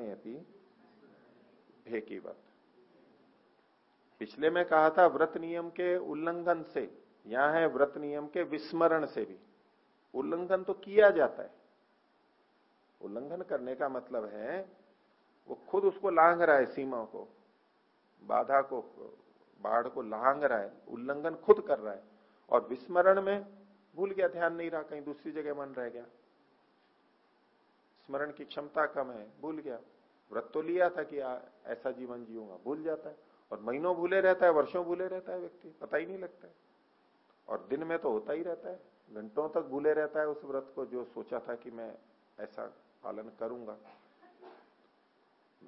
भी भेकीवत पिछले में कहा था व्रत नियम के उल्लंघन से, यहाँ है व्रत नियम के विस्मरण से भी। उल्लंघन तो किया जाता है। उल्लंघन करने का मतलब है, वो खुद उसको लांग रहा है सीमा को, बाधा को, बाढ़ को लांग रहा है, उल्लंघन खुद कर रहा है। और विस्मरण में भूल गया, ध्यान नहीं रहा, कहीं दूसरी जगह मन रह गया। स्मरण की क्षमता कम है भूल गया। व्रत तो लिया था कि आ, ऐसा जीवन जीऊँगा भूल जाता है। और महीनों भूले रहता है वर्षों भूले रहता है व्यक्ति पता ही नहीं लगता है। और दिन में तो होता ही रहता है घंटों तक भूले रहता है उस व्रत को जो सोचा था कि मैं ऐसा पालन करूँगा।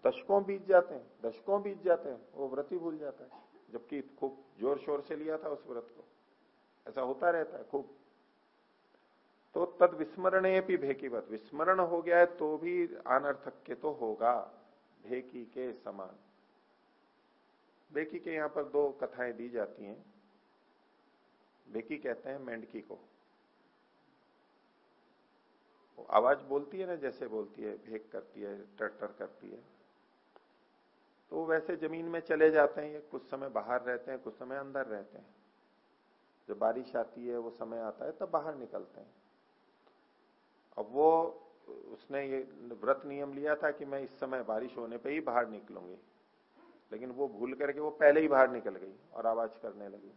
दशकों बीत जाते हैं दशकों बीत जाते हैं वो व्रत ही भूल जाता है जबकि खूब ज़ोर शोर से लिया था उस व्रत को। ऐसा होता रहता है खूब तो तद विस्मरण भी भेकीवत। विस्मरण हो गया है तो भी अनर्थक के तो होगा, भेकी के समान। भेकी के यहाँ पर दो कथाएँ दी जाती हैं। भेकी कहते हैं मेंढकी को। वो आवाज़ बोलती है ना, जैसे बोलती है, भेक करती है टर करती है। तो वैसे ज़मीन में चले जाते हैं, कुछ समय बाहर रहते हैं, कुछ समय अंदर रहते हैं। जब बारिश आती है, वो समय आता है, तब बाहर निकलते हैं। अब वो, उसने ये व्रत नियम लिया था कि मैं इस समय बारिश होने पे ही बाहर निकलूँगी। लेकिन वो भूल करके वो पहले ही बाहर निकल गई और आवाज़ करने लगी।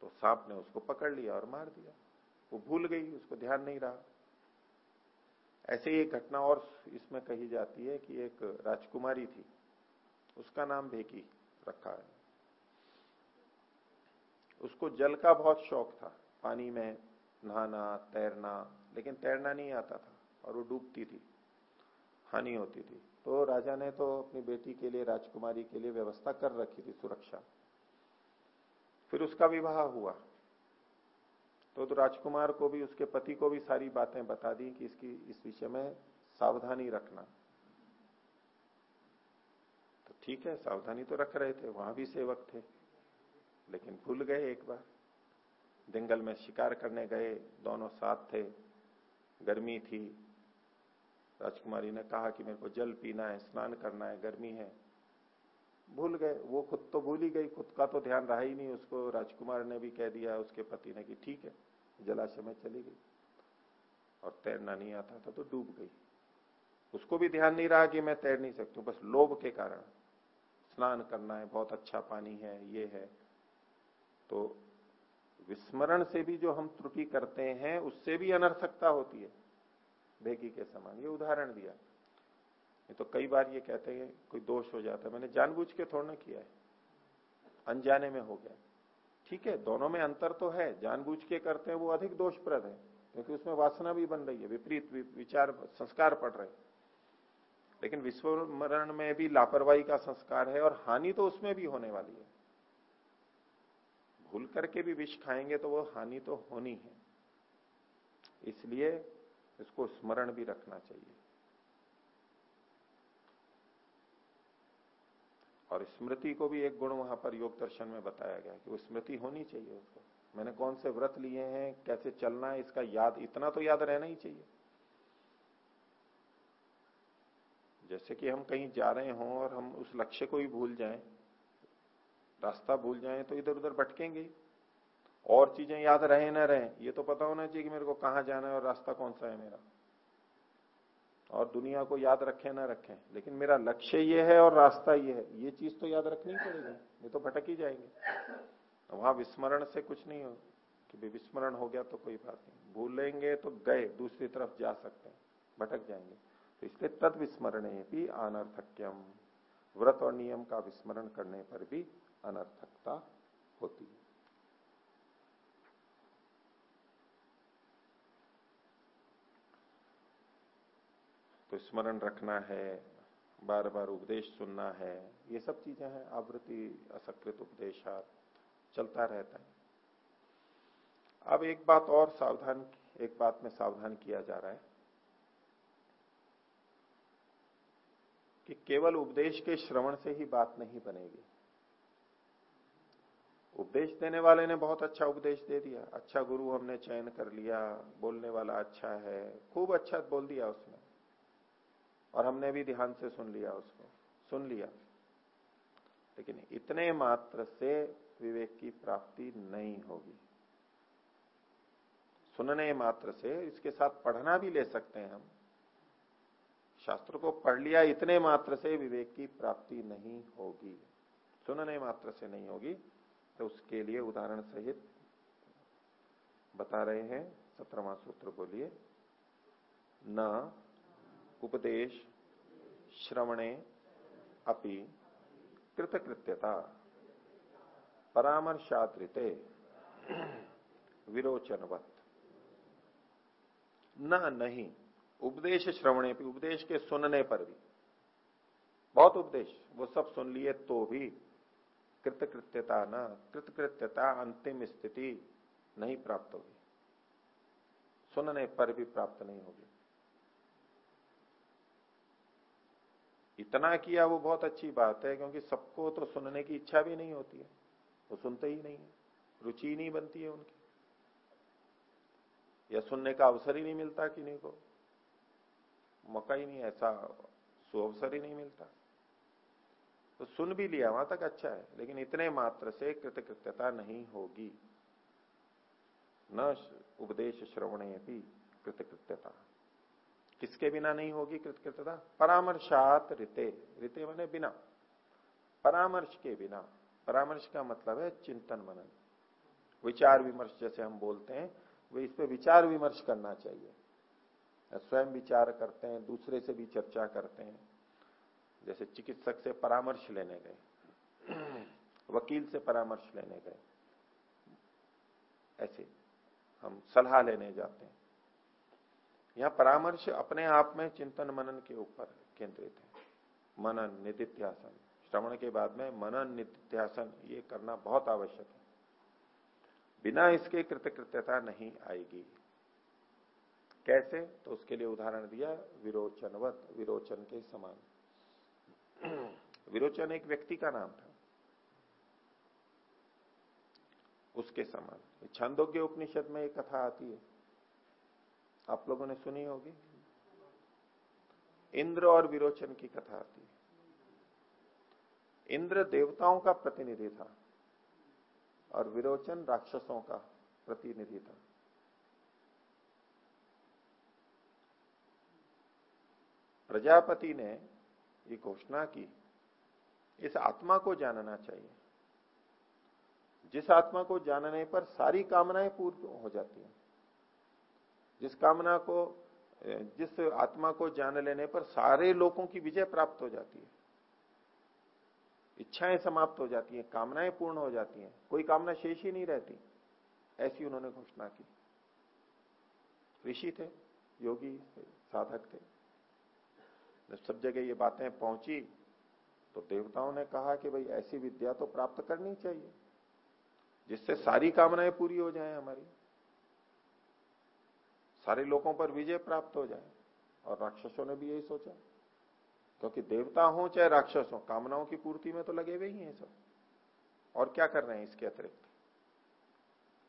तो सांप ने उसको पकड़ लिया और मार दिया। वो भूल गई, उसको ध्यान नहीं रहा। ऐसे ही एक घटना और इसमें कही जाती है कि एक राजकुमारी थी। उसका नाम भेकी रखा है। उसको जल का बहुत शौक था। पानी में नहाना, तैरना लेकिन तैरना नहीं आता था और वो डूबती थी हानि होती थी। तो राजा ने तो अपनी बेटी के लिए राजकुमारी के लिए व्यवस्था कर रखी थी सुरक्षा। फिर उसका विवाह हुआ। तो, तो राजकुमार को भी उसके पति को भी सारी बातें बता दी कि इसकी इस विषय में सावधानी रखना। तो ठीक है सावधानी तो रख रहे थे वहाँ भी सेवक थे। लेकिन भूल गए एक बार। जंगल में शिकार करने गए दोनों साथ थे। गर्मी थी। राजकुमारी ने कहा कि मेरे को जल पीना है, स्नान करना है, गर्मी है। भूल गए, वो खुद तो भूल ही गई, खुद का तो ध्यान रहा ही नहीं उसको। राजकुमार ने भी कह दिया उसके पति ने कि ठीक है, जलाशय में चली गई। और तैरना नहीं आता था तो डूब गई। उसको भी ध्यान नहीं रहा कि मैं तैर नहीं सकती, बस लोभ के कारण। स्नान करना है, बहुत अच्छा पानी है, ये है। तो विस्मरण से भी जो हम त्रुटि करते हैं, उससे भी अनर्थकता होती है। भेगी के समान, ये उदाहरण दिया। ये तो कई बार ये कहते हैं, कोई दोष हो जाता है। मैंने जानबूझ के थोड़ा ना किया है। अनजाने में हो गया। ठीक है, दोनों में अंतर तो है। जानबूझ के करते हैं, वो अधिक दोषप्रद है। क्योंकि उसमें वासना भी बन रही है, विपरीत विचार, संस्कार पड़ रहे लेकिन विस्मरण में भी लापरवाही का संस्कार है और हानि तो उसमें भी होने वाली है। भूल करके भी विष खाएँगे तो वो हानि तो होनी है। इसलिए इसको स्मरण भी रखना चाहिए। और स्मृति को भी एक गुण वहाँ पर योग दर्शन में बताया गया कि वो स्मृति होनी चाहिए उसको। मैंने कौन से व्रत लिए हैं, कैसे चलना है, इसका याद, इतना तो याद रहना ही चाहिए। जैसे कि हम कहीं जा रहे हों और हम उस लक्ष्य को ही भूल जाएँ रास्ता भूल जाए तो इधर उधर भटकेंगे। और चीज़ें याद रहे ना रहे, ये तो पता होना चाहिए कि मेरे को कहाँ जाना है और रास्ता कौन सा है मेरा। और दुनिया को याद रखें ना रखें, लेकिन मेरा लक्ष्य ये है और रास्ता ये है। ये चीज़ तो याद रखनी पड़ेगी, ये तो भटक ही जाएँगे। वहाँ विस्मरण से कुछ नहीं हो, कि विस्मरण हो गया तो कोई बात नहीं। भूलेंगे तो गए, दूसरी तरफ़ जा सकते हैं, भटक जाएँगे। तो इसलिए तद विस्मरण भी अनर्थक्यम। व्रत और नियम का विस्मरण करने पर भी अनर्थकता होती है। तो स्मरण रखना है बार बार उपदेश सुनना है, ये सब चीज़ें हैं, आवृत्ति, असकृत उपदेश चलता रहता है। अब एक बात और सावधान, एक बात में सावधान किया जा रहा है कि केवल उपदेश के श्रवण से ही बात नहीं बनेगी। उपदेश देने वाले ने बहुत अच्छा उपदेश दे दिया। अच्छा गुरु हमने चयन कर लिया, बोलने वाला अच्छा है, खूब अच्छा बोल दिया उसने। और हमने भी ध्यान से सुन लिया उसको, सुन लिया। लेकिन इतने मात्र से विवेक की प्राप्ति नहीं होगी। सुनने मात्र से इसके साथ पढ़ना भी ले सकते हैं हम। शास्त्र को पढ़ लिया, इतने मात्र से विवेक की प्राप्ति नहीं होगी। सुनने मात्र से नहीं होगी। तो उसके लिए उदाहरण सहित बता रहे हैं सत्रहवा सूत्र बोलिए। न, उपदेश, श्रवणे, अपि, कृतकृत्यता परामर्शात्रिते विरोचनवत। न, नहीं, उपदेश, श्रवणे भी, उपदेश के सुनने पर भी। बहुत उपदेश, वो सब सुन लिए तो भी कृतकृत्यता न, कृतकृत्यता अंतिम स्थिति नहीं प्राप्त होगी। सुनने पर भी प्राप्त नहीं होगी। इतना किया वो बहुत अच्छी बात है, क्योंकि सबको तो सुनने की इच्छा भी नहीं होती है। वो सुनते ही नहीं है। रुचि नहीं बनती है उनकी। या सुनने का अवसर ही नहीं मिलता किन्हीं को। मौका ही नहीं, ऐसा सुअवसर ही नहीं मिलता। तो सुन भी लिया, वहाँ तक अच्छा है, लेकिन इतने मात्र से कृतकृत्यता नहीं होगी। न उपदेश श्रवण भी कृतकृत्यता। किसके बिना नहीं होगी कृतकृत्यता? परामर्शात रिते रिते मैंने बिना। परामर्श के बिना। परामर्श का मतलब है चिंतन मनन। विचार विमर्श जैसे हम बोलते हैं, वे इस पर विचार विमर्श करना चाहिए। स्वयं विचार करते हैं, दूसरे से भी चर्चा करते हैं। जैसे चिकित्सक से परामर्श लेने गए, वकील से परामर्श लेने गए, ऐसे हम सलाह लेने जाते हैं। यहाँ परामर्श अपने आप में चिंतन मनन के ऊपर केंद्रित है। मनन निधिध्यासन श्रवण के बाद में मनन निधिध्यासन ये करना बहुत आवश्यक है। बिना इसके कृतकृत्यता नहीं आएगी। कैसे? तो उसके लिए उदाहरण दिया, विरोचनवत, विरोचन के समान। विरोचन एक व्यक्ति का नाम था। उसके समान। छंदोग्य उपनिषद में एक कथा आती है। आप लोगों ने सुनी होगी? इंद्र और विरोचन की कथा आती है। इंद्र देवताओं का प्रतिनिधि था और विरोचन राक्षसों का प्रतिनिधि था। प्रजापति ने ये घोषणा की इस आत्मा को जानना चाहिए। जिस आत्मा को जानने पर सारी कामनाएँ पूर्ण हो जाती हैं। जिस कामना को, जिस आत्मा को जान लेने पर सारे लोगों की विजय प्राप्त हो जाती है। इच्छाएँ समाप्त हो जाती हैं, कामनाएँ पूर्ण हो जाती हैं। कोई कामना शेष ही नहीं रहती। ऐसी उन्होंने घोषणा की। ऋषि थे, योगी साधक थे। सब जगह ये बातें पहुँची तो देवताओं ने कहा कि भाई ऐसी विद्या तो प्राप्त करनी चाहिए, जिससे सारी कामनाएँ पूरी हो जाएँ हमारी। सारे लोगों पर विजय प्राप्त हो जाए, और राक्षसों ने भी यही सोचा। क्योंकि देवता हो चाहे राक्षस हो, कामनाओं की पूर्ति में तो लगे हुए ही हैं सब। और क्या कर रहे हैं इसके अतिरिक्त?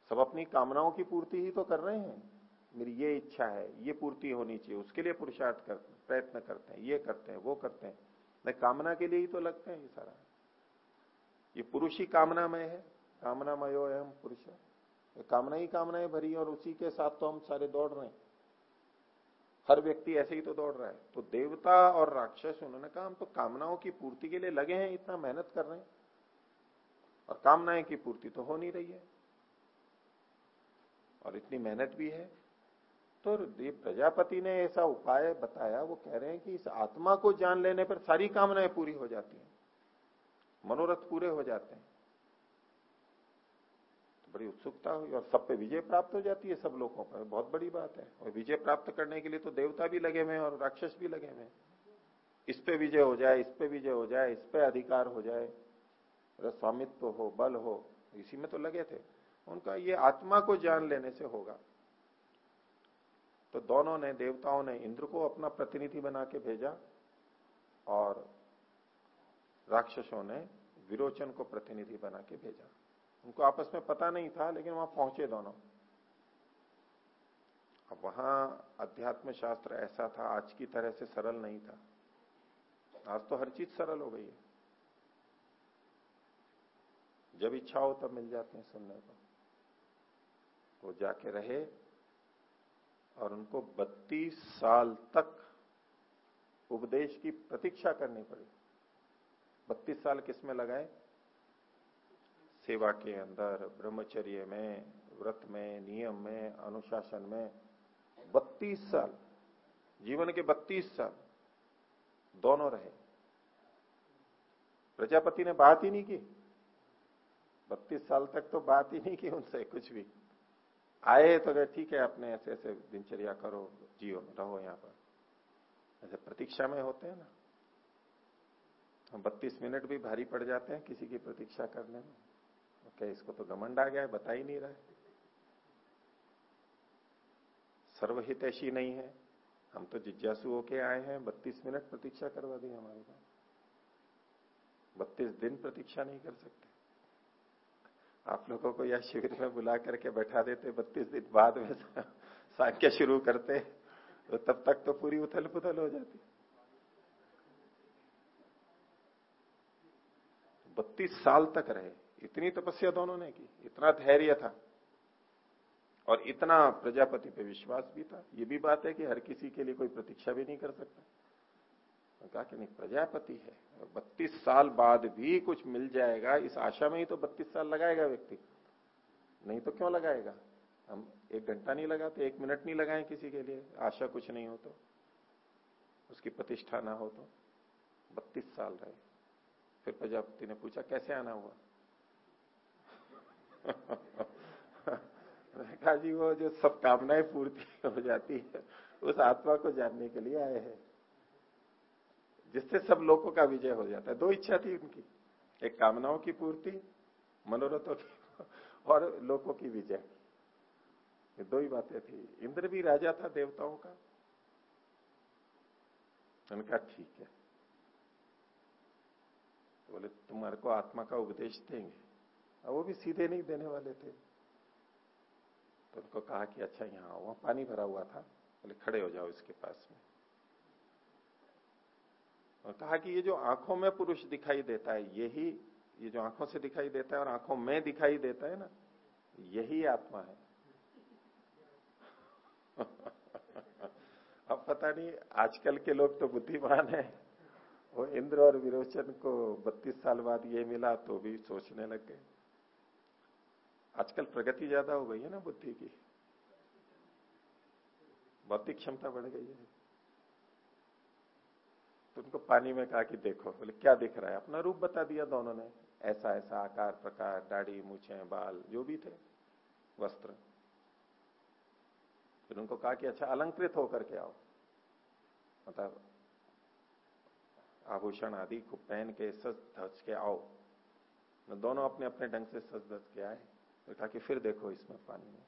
सब अपनी कामनाओं की पूर्ति ही तो कर रहे हैं। मेरी ये इच्छा है, ये पूर्ति होनी चाहिए, उसके लिए पुरुषार्थ करते प्रयत्न करते हैं, ये करते हैं, वो करते हैं। नहीं कामना के लिए ही तो लगते हैं ये सारा। ये पुरुष ही कामनामय है। कामनामयो एवं पुरुष। कामना ही कामनाएँ भरी, और उसी के साथ तो हम सारे दौड़ रहे हैं। हर व्यक्ति ऐसे ही तो दौड़ रहा है। तो देवता और राक्षस, उन्होंने कहा, हम तो कामनाओं की पूर्ति के लिए लगे हैं, इतना मेहनत कर रहे हैं। और कामनाएँ की पूर्ति तो हो नहीं रही है। और इतनी मेहनत भी है तो प्रजापति ने ऐसा उपाय बताया, वो कह रहे हैं कि इस आत्मा को जान लेने पर सारी कामनाएँ पूरी हो जाती हैं। मनोरथ पूरे हो जाते हैं। तो बड़ी उत्सुकता हुई और सब पे विजय प्राप्त हो जाती है सब लोगों पर। बहुत बड़ी बात है। और विजय प्राप्त करने के लिए तो देवता भी लगे हुए और राक्षस भी लगे हुए इस पे विजय हो जाए, इस पे विजय हो जाए, इस पे अधिकार हो जाए स्वामित्व हो, बल हो, इसी में तो लगे थे। उनका ये आत्मा को जान लेने से होगा। तो दोनों ने, देवताओं ने इंद्र को अपना प्रतिनिधि बना के भेजा और राक्षसों ने विरोचन को प्रतिनिधि बना के भेजा। उनको आपस में पता नहीं था, लेकिन वहाँ पहुँचे दोनों। अब वहाँ अध्यात्म शास्त्र ऐसा था, आज की तरह से सरल नहीं था। आज तो हर चीज़ सरल हो गई है। जब इच्छा हो तब मिल जाते हैं सुनने को। वो जाके रहे और उनको 32 साल तक उपदेश की प्रतीक्षा करनी पड़ी। 32 साल किसमें लगाए? सेवा के अंदर, ब्रह्मचर्य में, व्रत में, नियम में, अनुशासन में। 32 साल, जीवन के 32 साल दोनों रहे। प्रजापति ने बात ही नहीं की। 32 साल तक तो बात ही नहीं की उनसे कुछ भी। आए तो गए ठीक है, अपने ऐसे ऐसे दिनचर्या करो, जियो, रहो यहाँ पर। ऐसे प्रतीक्षा में होते हैं ना। हम बत्तीस मिनट भी भारी पड़ जाते हैं किसी की प्रतीक्षा करने में। क्या इसको तो घमंड आ गया है, बता ही नहीं रहा है। सर्वहित ऐसी नहीं है। हम तो जिज्ञासु होके आए हैं, बत्तीस मिनट प्रतीक्षा करवा दी हमारे को बत्तीस दिन प्रतीक्षा नहीं कर सकते। आप लोगों को यह शिविर में बुला करके बैठा देते, बत्तीस दिन बाद में सांख्य शुरू करते तो तब तक तो पूरी उथल पुथल हो जाती। बत्तीस साल तक रहे, इतनी तपस्या दोनों ने की, इतना धैर्य था, और इतना प्रजापति पे विश्वास भी था। ये भी बात है कि हर किसी के लिए कोई प्रतीक्षा भी नहीं कर सकता। कहा कि नहीं, प्रजापति है। और बत्तीस साल बाद भी कुछ मिल जाएगा, इस आशा में ही तो बत्तीस साल लगाएगा व्यक्ति। नहीं तो क्यों लगाएगा? हम एक घंटा नहीं लगाते, एक मिनट नहीं लगाए किसी के लिए, आशा कुछ नहीं हो तो उसकी प्रतिष्ठा ना हो तो। बत्तीस साल रहे। फिर प्रजापति ने पूछा, कैसे आना हुआ? कहा, जी, वो जो सब कामनाएँ पूर्ति हो जाती है, उस आत्मा को जानने के लिए आए हैं। जिससे सब लोगों का विजय हो जाता है। दो इच्छा थी उनकी। एक कामनाओं की पूर्ति, मनोरथों की और लोगों की विजय। ये दो ही बातें थी। इंद्र भी राजा था देवताओं का। उनका ठीक है। तो बोले, तुम्हारे को आत्मा का उपदेश देंगे। और वो भी सीधे नहीं देने वाले थे। तो उनको कहा कि अच्छा यहाँ वहाँ पानी भरा हुआ था। बोले, खड़े हो जाओ इसके पास में। और कहा कि ये जो आँखों में पुरुष दिखाई देता है, यही, ये जो आँखों से दिखाई देता है और आँखों में दिखाई देता है ना, यही आत्मा है। अब पता नहीं, आजकल के लोग तो बुद्धिमान है। वो इंद्र और विरोचन को 32 साल बाद ये मिला तो भी सोचने लग गए। आजकल प्रगति ज़्यादा हो गई है ना बुद्धि की। बौद्धिक क्षमता बढ़ गई है। तो उनको पानी में कहा कि देखो। बोले, क्या दिख रहा है? अपना रूप बता दिया दोनों ने। ऐसा ऐसा, आकार, प्रकार, दाढ़ी, मूछे, बाल, जो भी थे, वस्त्र। फिर उनको कहा कि अच्छा अलंकृत होकर के आओ। मतलब आभूषण आदि को पहन के सज धज के आओ। दोनों अपने अपने ढंग से सज धज के आए। तो कहा कि फिर देखो इसमें पानी में।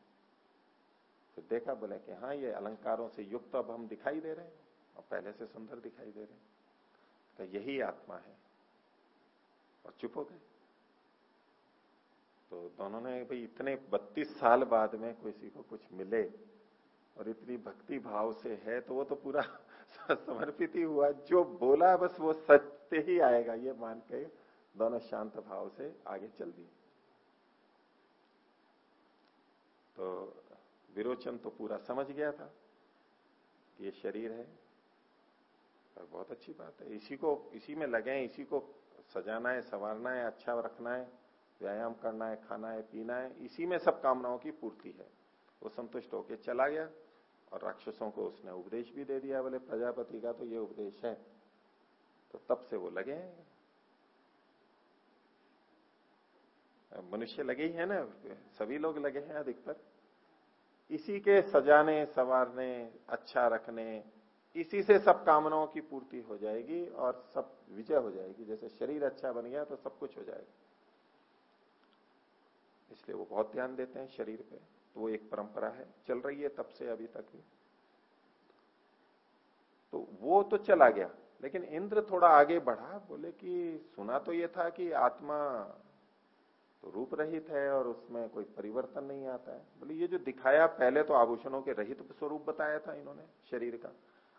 फिर देखा, बोले कि हाँ ये अलंकारों से युक्त अब हम दिखाई दे रहे हैं। और पहले से सुंदर दिखाई दे रहे हैं। तो यही आत्मा है। और चुप हो गए। तो दोनों ने भाई इतने बत्तीस साल बाद में किसी को कुछ मिले और इतनी भक्ति भाव से है तो वो तो पूरा समर्पित ही हुआ। जो बोला, बस वो सत्य ही आएगा, ये मान के दोनों शांत भाव से आगे चल दिए। तो विरोचन तो पूरा समझ गया था कि ये शरीर है। और बहुत अच्छी बात है। इसी को, इसी में लगे इसी को सजाना है, संवारना है अच्छा रखना है, व्यायाम करना है, खाना है, पीना है, इसी में सब कामनाओं की पूर्ति है। वो संतुष्ट होके चला गया और राक्षसों को उसने उपदेश भी दे दिया बोले, प्रजापति का तो ये उपदेश है। तो तब से वो लगे हैं। मनुष्य लगे ही है ना, सभी लोग लगे हैं अधिकतर। इसी के सजाने, संवारने अच्छा रखने इसी से सब कामनाओं की पूर्ति हो जाएगी और सब विजय हो जाएगी। जैसे शरीर अच्छा बन गया तो सब कुछ हो जाएगा। इसलिए वो बहुत ध्यान देते हैं शरीर पे। तो वो एक परंपरा है। चल रही है तब से अभी तक। भी तो वो तो चला गया। लेकिन इंद्र थोड़ा आगे बढ़ा, बोले कि सुना तो ये था कि आत्मा तो रूप रहित है और उसमें कोई परिवर्तन नहीं आता है। बोले, ये जो दिखाया पहले तो आभूषणों के रहित स्वरूप बताया था इन्होंने, शरीर का।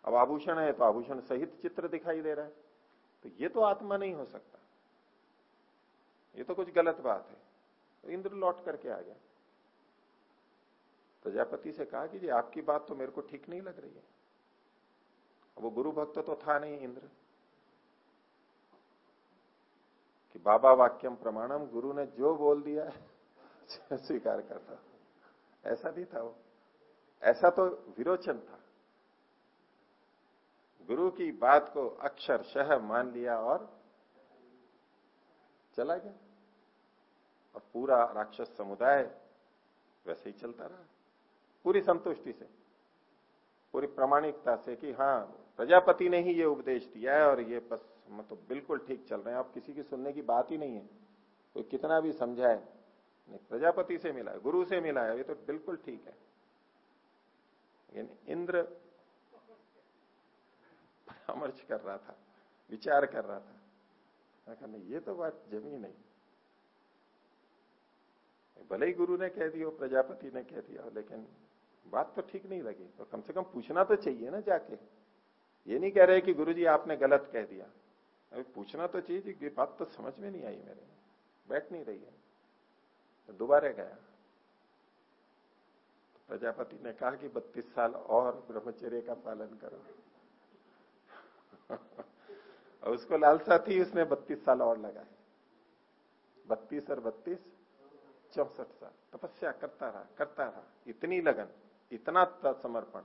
अब आभूषण है तो आभूषण सहित चित्र दिखाई दे रहा है। तो ये तो आत्मा नहीं हो सकता। ये तो कुछ गलत बात है। तो इंद्र लौट करके आ गया। प्रजापति से कहा कि जी, आपकी बात तो मेरे को ठीक नहीं लग रही है। वो गुरु भक्त तो था नहीं इंद्र। कि बाबा वाक्यम प्रमाणम, गुरु ने जो बोल दिया स्वीकार करता। ऐसा नहीं था वो। ऐसा तो विरोचन था। गुरु की बात को अक्षर शह मान लिया और चला गया। और पूरा राक्षस समुदाय वैसे ही चलता रहा। पूरी संतुष्टि से, पूरी प्रमाणिकता से कि हाँ प्रजापति ने ही ये उपदेश दिया है और ये बस हम तो बिल्कुल ठीक चल रहे हैं। आप किसी की सुनने की बात ही नहीं है। कोई कितना भी समझाए, नहीं, प्रजापति से मिला गुरु से मिला है, ये तो बिल्कुल ठीक है। इंद्र परामर्श कर रहा था, विचार कर रहा था। कहा, नहीं, ये तो बात जमी नहीं। भले ही गुरु ने कह दिया प्रजापति ने कह दिया लेकिन बात तो ठीक नहीं लगी। तो कम से कम पूछना तो चाहिए ना जाके। ये नहीं कह रहे कि गुरु जी आपने गलत कह दिया। अभी पूछना तो चाहिए ये बात तो समझ में नहीं आई मेरे। बैठ नहीं रही है। तो दोबारा गया। तो प्रजापति ने कहा कि बत्तीस साल और ब्रह्मचर्य का पालन करो। और उसको लालसा थी, उसने बत्तीस साल और लगाए। बत्तीस और बत्तीस, चौसठ साल। तपस्या करता रहा करता रहा। इतनी लगन, इतना समर्पण।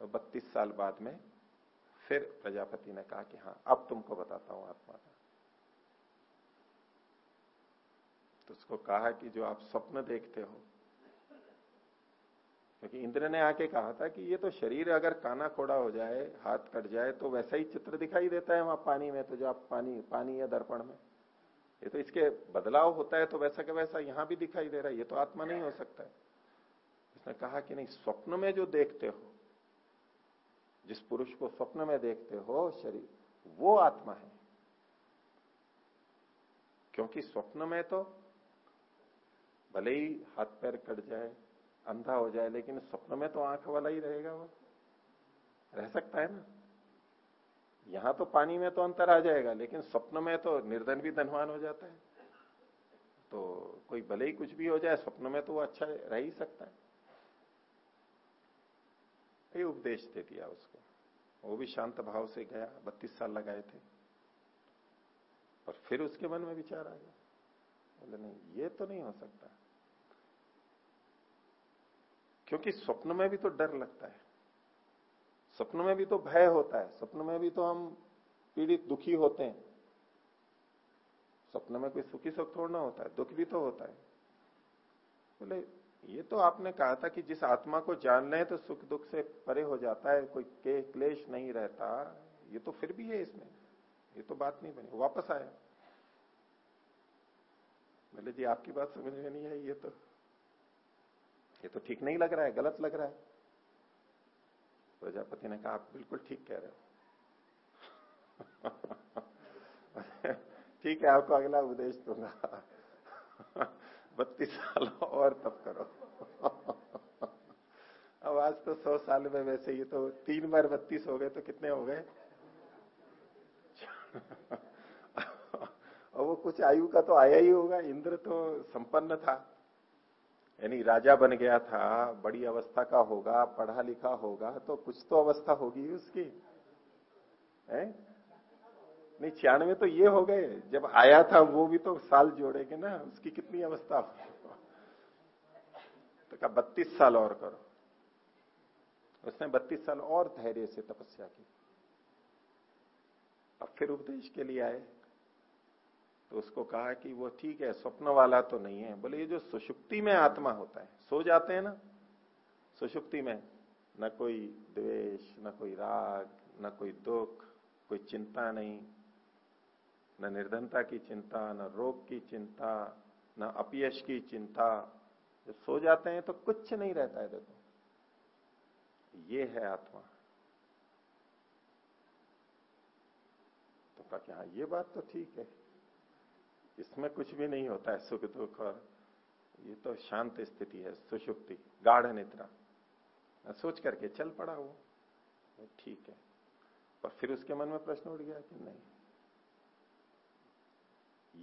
तो बत्तीस साल बाद में फिर प्रजापति ने कहा कि हाँ अब तुमको बताता हूँ आत्मा का। तो उसको कहा कि जो आप स्वप्न देखते हो क्योंकि इंद्र ने आके कहा था कि ये तो शरीर अगर काना खोड़ा हो जाए, हाथ कट जाए तो वैसा ही चित्र दिखाई देता है वहाँ पानी में तो जो आप पानी पानी या दर्पण में। ये तो इसके बदलाव होता है तो वैसा के वैसा यहाँ भी दिखाई दे रहा है, ये तो आत्मा नहीं हो सकता है। उसने कहा कि नहीं, स्वप्न में जो देखते हो, जिस पुरुष को स्वप्न में देखते हो, शरीर, वो आत्मा है। क्योंकि स्वप्न में तो भले ही हाथ पैर कट जाए अंधा हो जाए, लेकिन स्वप्न में तो आँख वाला ही रहेगा वो। रह सकता है ना? यहाँ तो पानी में तो अंतर आ जाएगा, लेकिन स्वप्न में तो निर्धन भी धनवान हो जाता है। तो कोई भले ही कुछ भी हो जाए, स्वप्न में तो वो अच्छा रह ही सकता है। ये उपदेश दे दिया उसको। वो भी शांत भाव से गया, बत्तीस साल लगाए थे। और फिर उसके मन में विचार आ गया। बोले, नहीं, ये तो नहीं हो सकता। क्योंकि स्वप्न में भी तो डर लगता है। स्वप्न में भी तो भय होता है। स्वप्न में भी तो हम पीड़ित, दुखी होते हैं। स्वप्न में कोई सुखी सुख थोड़ा होता है, दुख भी तो होता है। बोले, ये तो आपने कहा था कि जिस आत्मा को जान ले तो सुख दुख से परे हो जाता है, कोई के, क्लेश नहीं रहता। ये तो फिर भी है इसमें। ये तो बात नहीं बनी वापस आया। बोले, जी, आपकी बात समझ में नहीं आई, ये तो ये तो ठीक नहीं लग रहा है, गलत लग रहा है। प्रजापति ने कहा, आप बिल्कुल ठीक कह रहे हो। ठीक है, आपको अगला उपदेश दूँगा। बत्तीस साल और तब करो। अब आज तो सौ साल में वैसे ही तो तीन बार बत्तीस हो गए तो कितने हो गए? और वो कुछ आयु का तो आया ही होगा, इंद्र तो संपन्न था। यानी राजा बन गया था, बड़ी अवस्था का होगा, पढ़ा लिखा होगा तो कुछ तो अवस्था होगी उसकी। है? नहीं, छियानवे तो ये हो गए, जब आया था वो भी तो साल जोड़ेंगे ना, उसकी कितनी अवस्था तो कहा, बत्तीस साल और करो। उसने बत्तीस साल और धैर्य से तपस्या की। अब फिर उपदेश के लिए आए। तो उसको कहा कि वो ठीक है, स्वप्न वाला तो नहीं है। बोले, ये जो सुषुप्ति में आत्मा होता है, सो जाते हैं ना? सुषुप्ति में न कोई द्वेष, न कोई राग, न कोई दुख, कोई चिंता नहीं। न निर्धनता की चिंता, न रोग की चिंता, न अपयश की चिंता। जब सो जाते हैं तो कुछ नहीं रहता है, देखो। ये है आत्मा। तो कहा कि हाँ ये बात तो ठीक है। इसमें कुछ भी नहीं होता है, सुख दुख और ये तो शांत स्थिति है, सुषुप्ति, गाढ़ निद्रा। सोच करके चल पड़ा वो ठीक है। पर फिर उसके मन में प्रश्न उठ गया कि नहीं।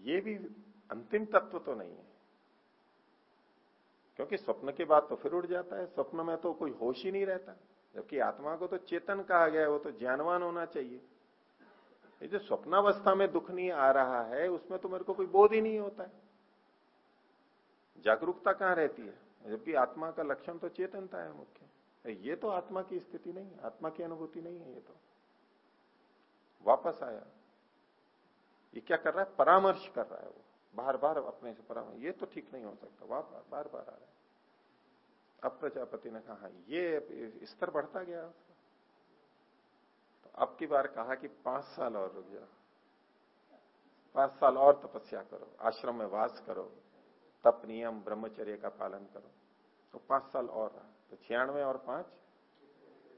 ये भी अंतिम तत्व तो नहीं है। क्योंकि स्वप्न के बाद तो फिर उड़ जाता है, स्वप्न में तो कोई होश ही नहीं रहता। जबकि आत्मा को तो चेतन कहा गया है, वो तो ज्ञानवान होना चाहिए। ये जो स्वप्नावस्था में दुख नहीं आ रहा है, उसमें तो मेरे को कोई बोध ही नहीं होता है। जागरूकता कहाँ रहती है? जबकि आत्मा का लक्षण तो चेतनता है मुख्य। ये तो आत्मा की स्थिति नहीं है, आत्मा की अनुभूति नहीं है ये तो। वापस आया। ये क्या कर रहा है? परामर्श कर रहा है वो। बार बार अपने से परामर्श। ये तो ठीक नहीं हो सकता। वहाँ बार बार आ रहा है। अब प्रजापति ने कहा, ये स्तर बढ़ता गया। अब की बार कहा कि पाँच साल और रुक जाओ। पाँच साल और तपस्या करो, आश्रम में वास करो, तप नियम, ब्रह्मचर्य का पालन करो। तो पाँच साल और रहा। तो छियानवे और पाँच,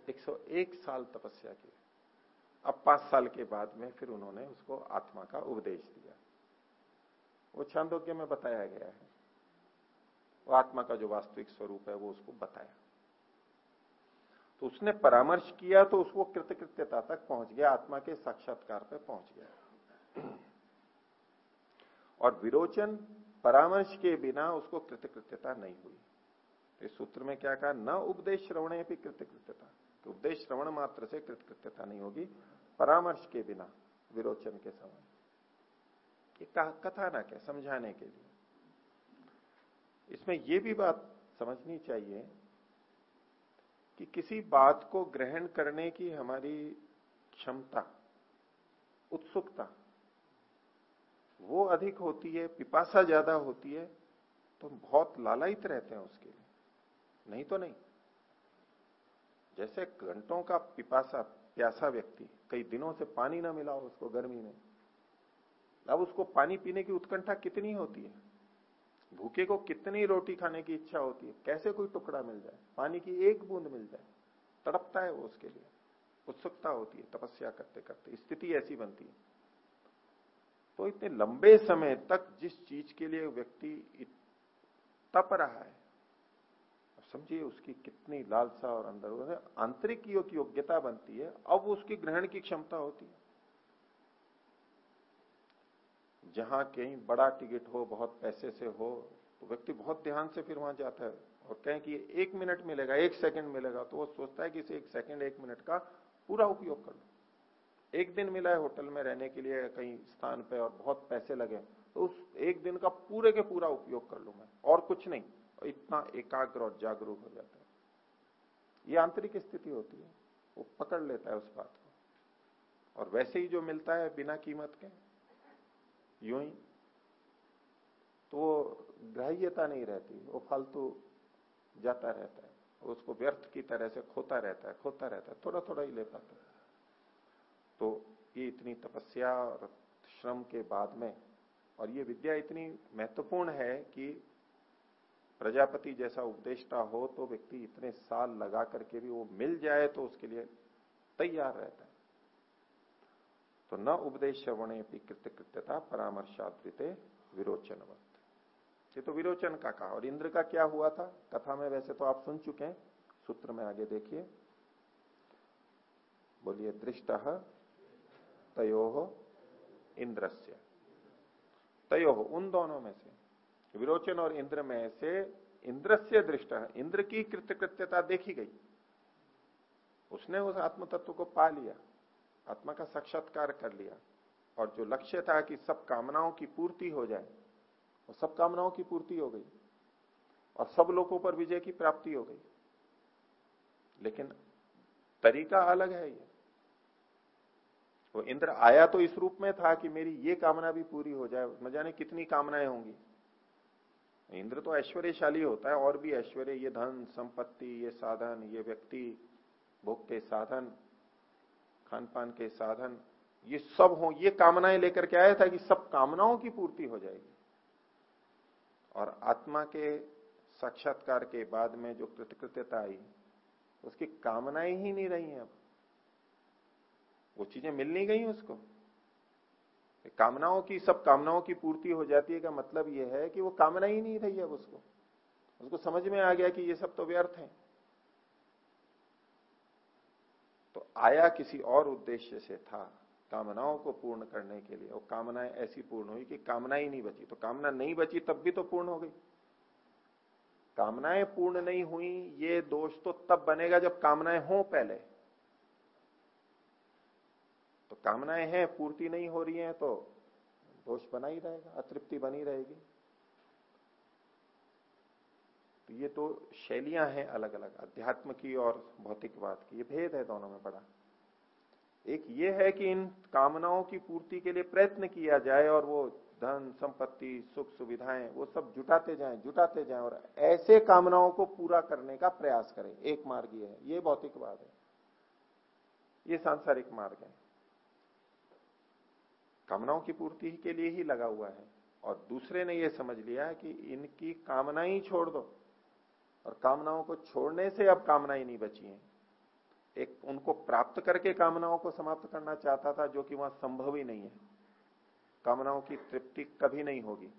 एक सौ एक साल तपस्या की। अब पाँच साल के बाद में फिर उन्होंने उसको आत्मा का उपदेश दिया। वो छांदोग्य में बताया गया है। वो आत्मा का जो वास्तविक स्वरूप है, वो उसको बताया। तो उसने परामर्श किया तो उसको कृतकृत्यता तक पहुँच गया, आत्मा के साक्षात्कार पे पहुँच गया। और विरोचन, परामर्श के बिना उसको कृतकृत्यता नहीं हुई। तो इस सूत्र में क्या कहा? न उपदेश श्रवण भी कृतकृत्यता। तो उपदेश श्रवण मात्र से कृतकृत्यता नहीं होगी, परामर्श के बिना, विरोचन के समय ये कथा ना क्या? समझाने के लिए। इसमें यह भी बात समझनी चाहिए कि किसी बात को ग्रहण करने की हमारी क्षमता, उत्सुकता, वो अधिक होती है, पिपासा ज़्यादा होती है तो हम बहुत लालायित रहते हैं उसके लिए। नहीं तो नहीं। जैसे घंटों का पिपासा, प्यासा व्यक्ति, कई दिनों से पानी ना मिला हो उसको गर्मी में, अब उसको पानी पीने की उत्कंठा कितनी होती है? भूखे को कितनी रोटी खाने की इच्छा होती है? कैसे कोई टुकड़ा मिल जाए? पानी की एक बूंद मिल जाए। तड़पता है वो उसके लिए। उत्सुकता होती है, तपस्या करते करते। स्थिति ऐसी बनती है। तो इतने लंबे समय तक जिस चीज़ के लिए व्यक्ति तप रहा है समझिए उसकी कितनी लालसा और अंदर आंतरिक योग्यता बनती है, अब उसकी ग्रहण की क्षमता होती है। जहाँ कहीं बड़ा टिकट हो, बहुत पैसे से हो तो व्यक्ति बहुत ध्यान से फिर वहाँ जाता है और कहें कि एक मिनट मिलेगा, एक सेकंड मिलेगा तो वो सोचता है कि इसे एक सेकंड, एक मिनट का पूरा उपयोग कर लो एक दिन मिला है होटल में रहने के लिए, कहीं स्थान पे और बहुत पैसे लगे तो उस एक दिन का पूरे के पूरा उपयोग कर लू मैं, और कुछ नहीं, और इतना एकाग्र और जागरूक हो जाता है। ये आंतरिक स्थिति होती है, वो पकड़ लेता है उस बात को। और वैसे ही जो मिलता है बिना कीमत के यूँ ही। तो वो ग्राह्यता नहीं रहती, वो फालतू जाता रहता है उसको व्यर्थ की तरह से खोता रहता है, खोता रहता है थोड़ा थोड़ा ही ले पाता है। तो ये इतनी तपस्या और श्रम के बाद में, और ये विद्या इतनी महत्वपूर्ण है कि प्रजापति जैसा उपदेष्टा हो तो व्यक्ति इतने साल लगा करके भी वो मिल जाए तो उसके लिए तैयार रहता है। तो न उपदेश श्रवणे भी कृत्य कृत्यता परामर्शात्रित विरोचन ये तो विरोचन का कहा, और इंद्र का क्या हुआ था? कथा में वैसे तो आप सुन चुके हैं, सूत्र में आगे देखिए। बोलिए, दृष्ट तयो इंद्रस्य। तयो, उन दोनों में से, विरोचन और इंद्र में से इंद्रस्य दृष्ट, इंद्र की कृत्यकृत्यता देखी गई। उसने उस आत्म तत्व को पा लिया। आत्मा का साक्षात्कार कर लिया। और जो लक्ष्य था कि सब कामनाओं की पूर्ति हो जाए, वो सब कामनाओं की पूर्ति हो गई और सब लोगों पर विजय की प्राप्ति हो गई। लेकिन तरीका अलग है ये। वो इंद्र आया तो इस रूप में था कि मेरी ये कामना भी पूरी हो जाए, न जाने कितनी कामनाएँ होंगी। इंद्र तो ऐश्वर्यशाली होता है, और भी ऐश्वर्य, ये धन, संपत्ति, ये साधन, ये व्यक्ति, भोग के साधन खान पान के साधन, ये सब हो, ये कामनाएँ लेकर के आया था कि सब कामनाओं की पूर्ति हो जाएगी। और आत्मा के साक्षात्कार के बाद में जो कृतकृत्यता आई, उसकी कामनाएँ ही नहीं रही हैं अब। वो चीज़ें मिल नहीं गई उसको। कामनाओं की, सब कामनाओं की पूर्ति हो जाती है का मतलब यह है कि वो कामना ही नहीं रही है उसको। उसको समझ में आ गया कि ये सब तो व्यर्थ है तो आया किसी और उद्देश्य से था, कामनाओं को पूर्ण करने के लिए। और कामनाएँ ऐसी पूर्ण हुई कि कामना ही नहीं बची। तो कामना नहीं बची तब भी तो पूर्ण हो गई। कामनाएँ पूर्ण नहीं हुई, ये दोष तो तब बनेगा जब कामनाएँ हो पहले। तो कामनाएँ हैं, पूर्ति नहीं हो रही हैं तो दोष बना ही रहेगा, अतृप्ति बनी रहेगी। तो ये तो शैलियाँ हैं अलग अलग अध्यात्म की और भौतिकवाद की। ये भेद है दोनों में बड़ा। एक ये है कि इन कामनाओं की पूर्ति के लिए प्रयत्न किया जाए और वो धन, संपत्ति, सुख सुविधाएँ, वो सब जुटाते जाएँ जुटाते जाएँ और ऐसे कामनाओं को पूरा करने का प्रयास करें। एक मार्ग ये है। ये भौतिकवाद है। ये सांसारिक मार्ग है। कामनाओं की पूर्ति के लिए ही लगा हुआ है। और दूसरे ने ये समझ लिया कि इनकी कामना ही छोड़ दो। और कामनाओं को छोड़ने से अब कामनाएँ नहीं बची हैं। एक उनको प्राप्त करके कामनाओं को समाप्त करना चाहता था, जो कि वहाँ संभव ही नहीं है। कामनाओं की तृप्ति कभी नहीं होगी।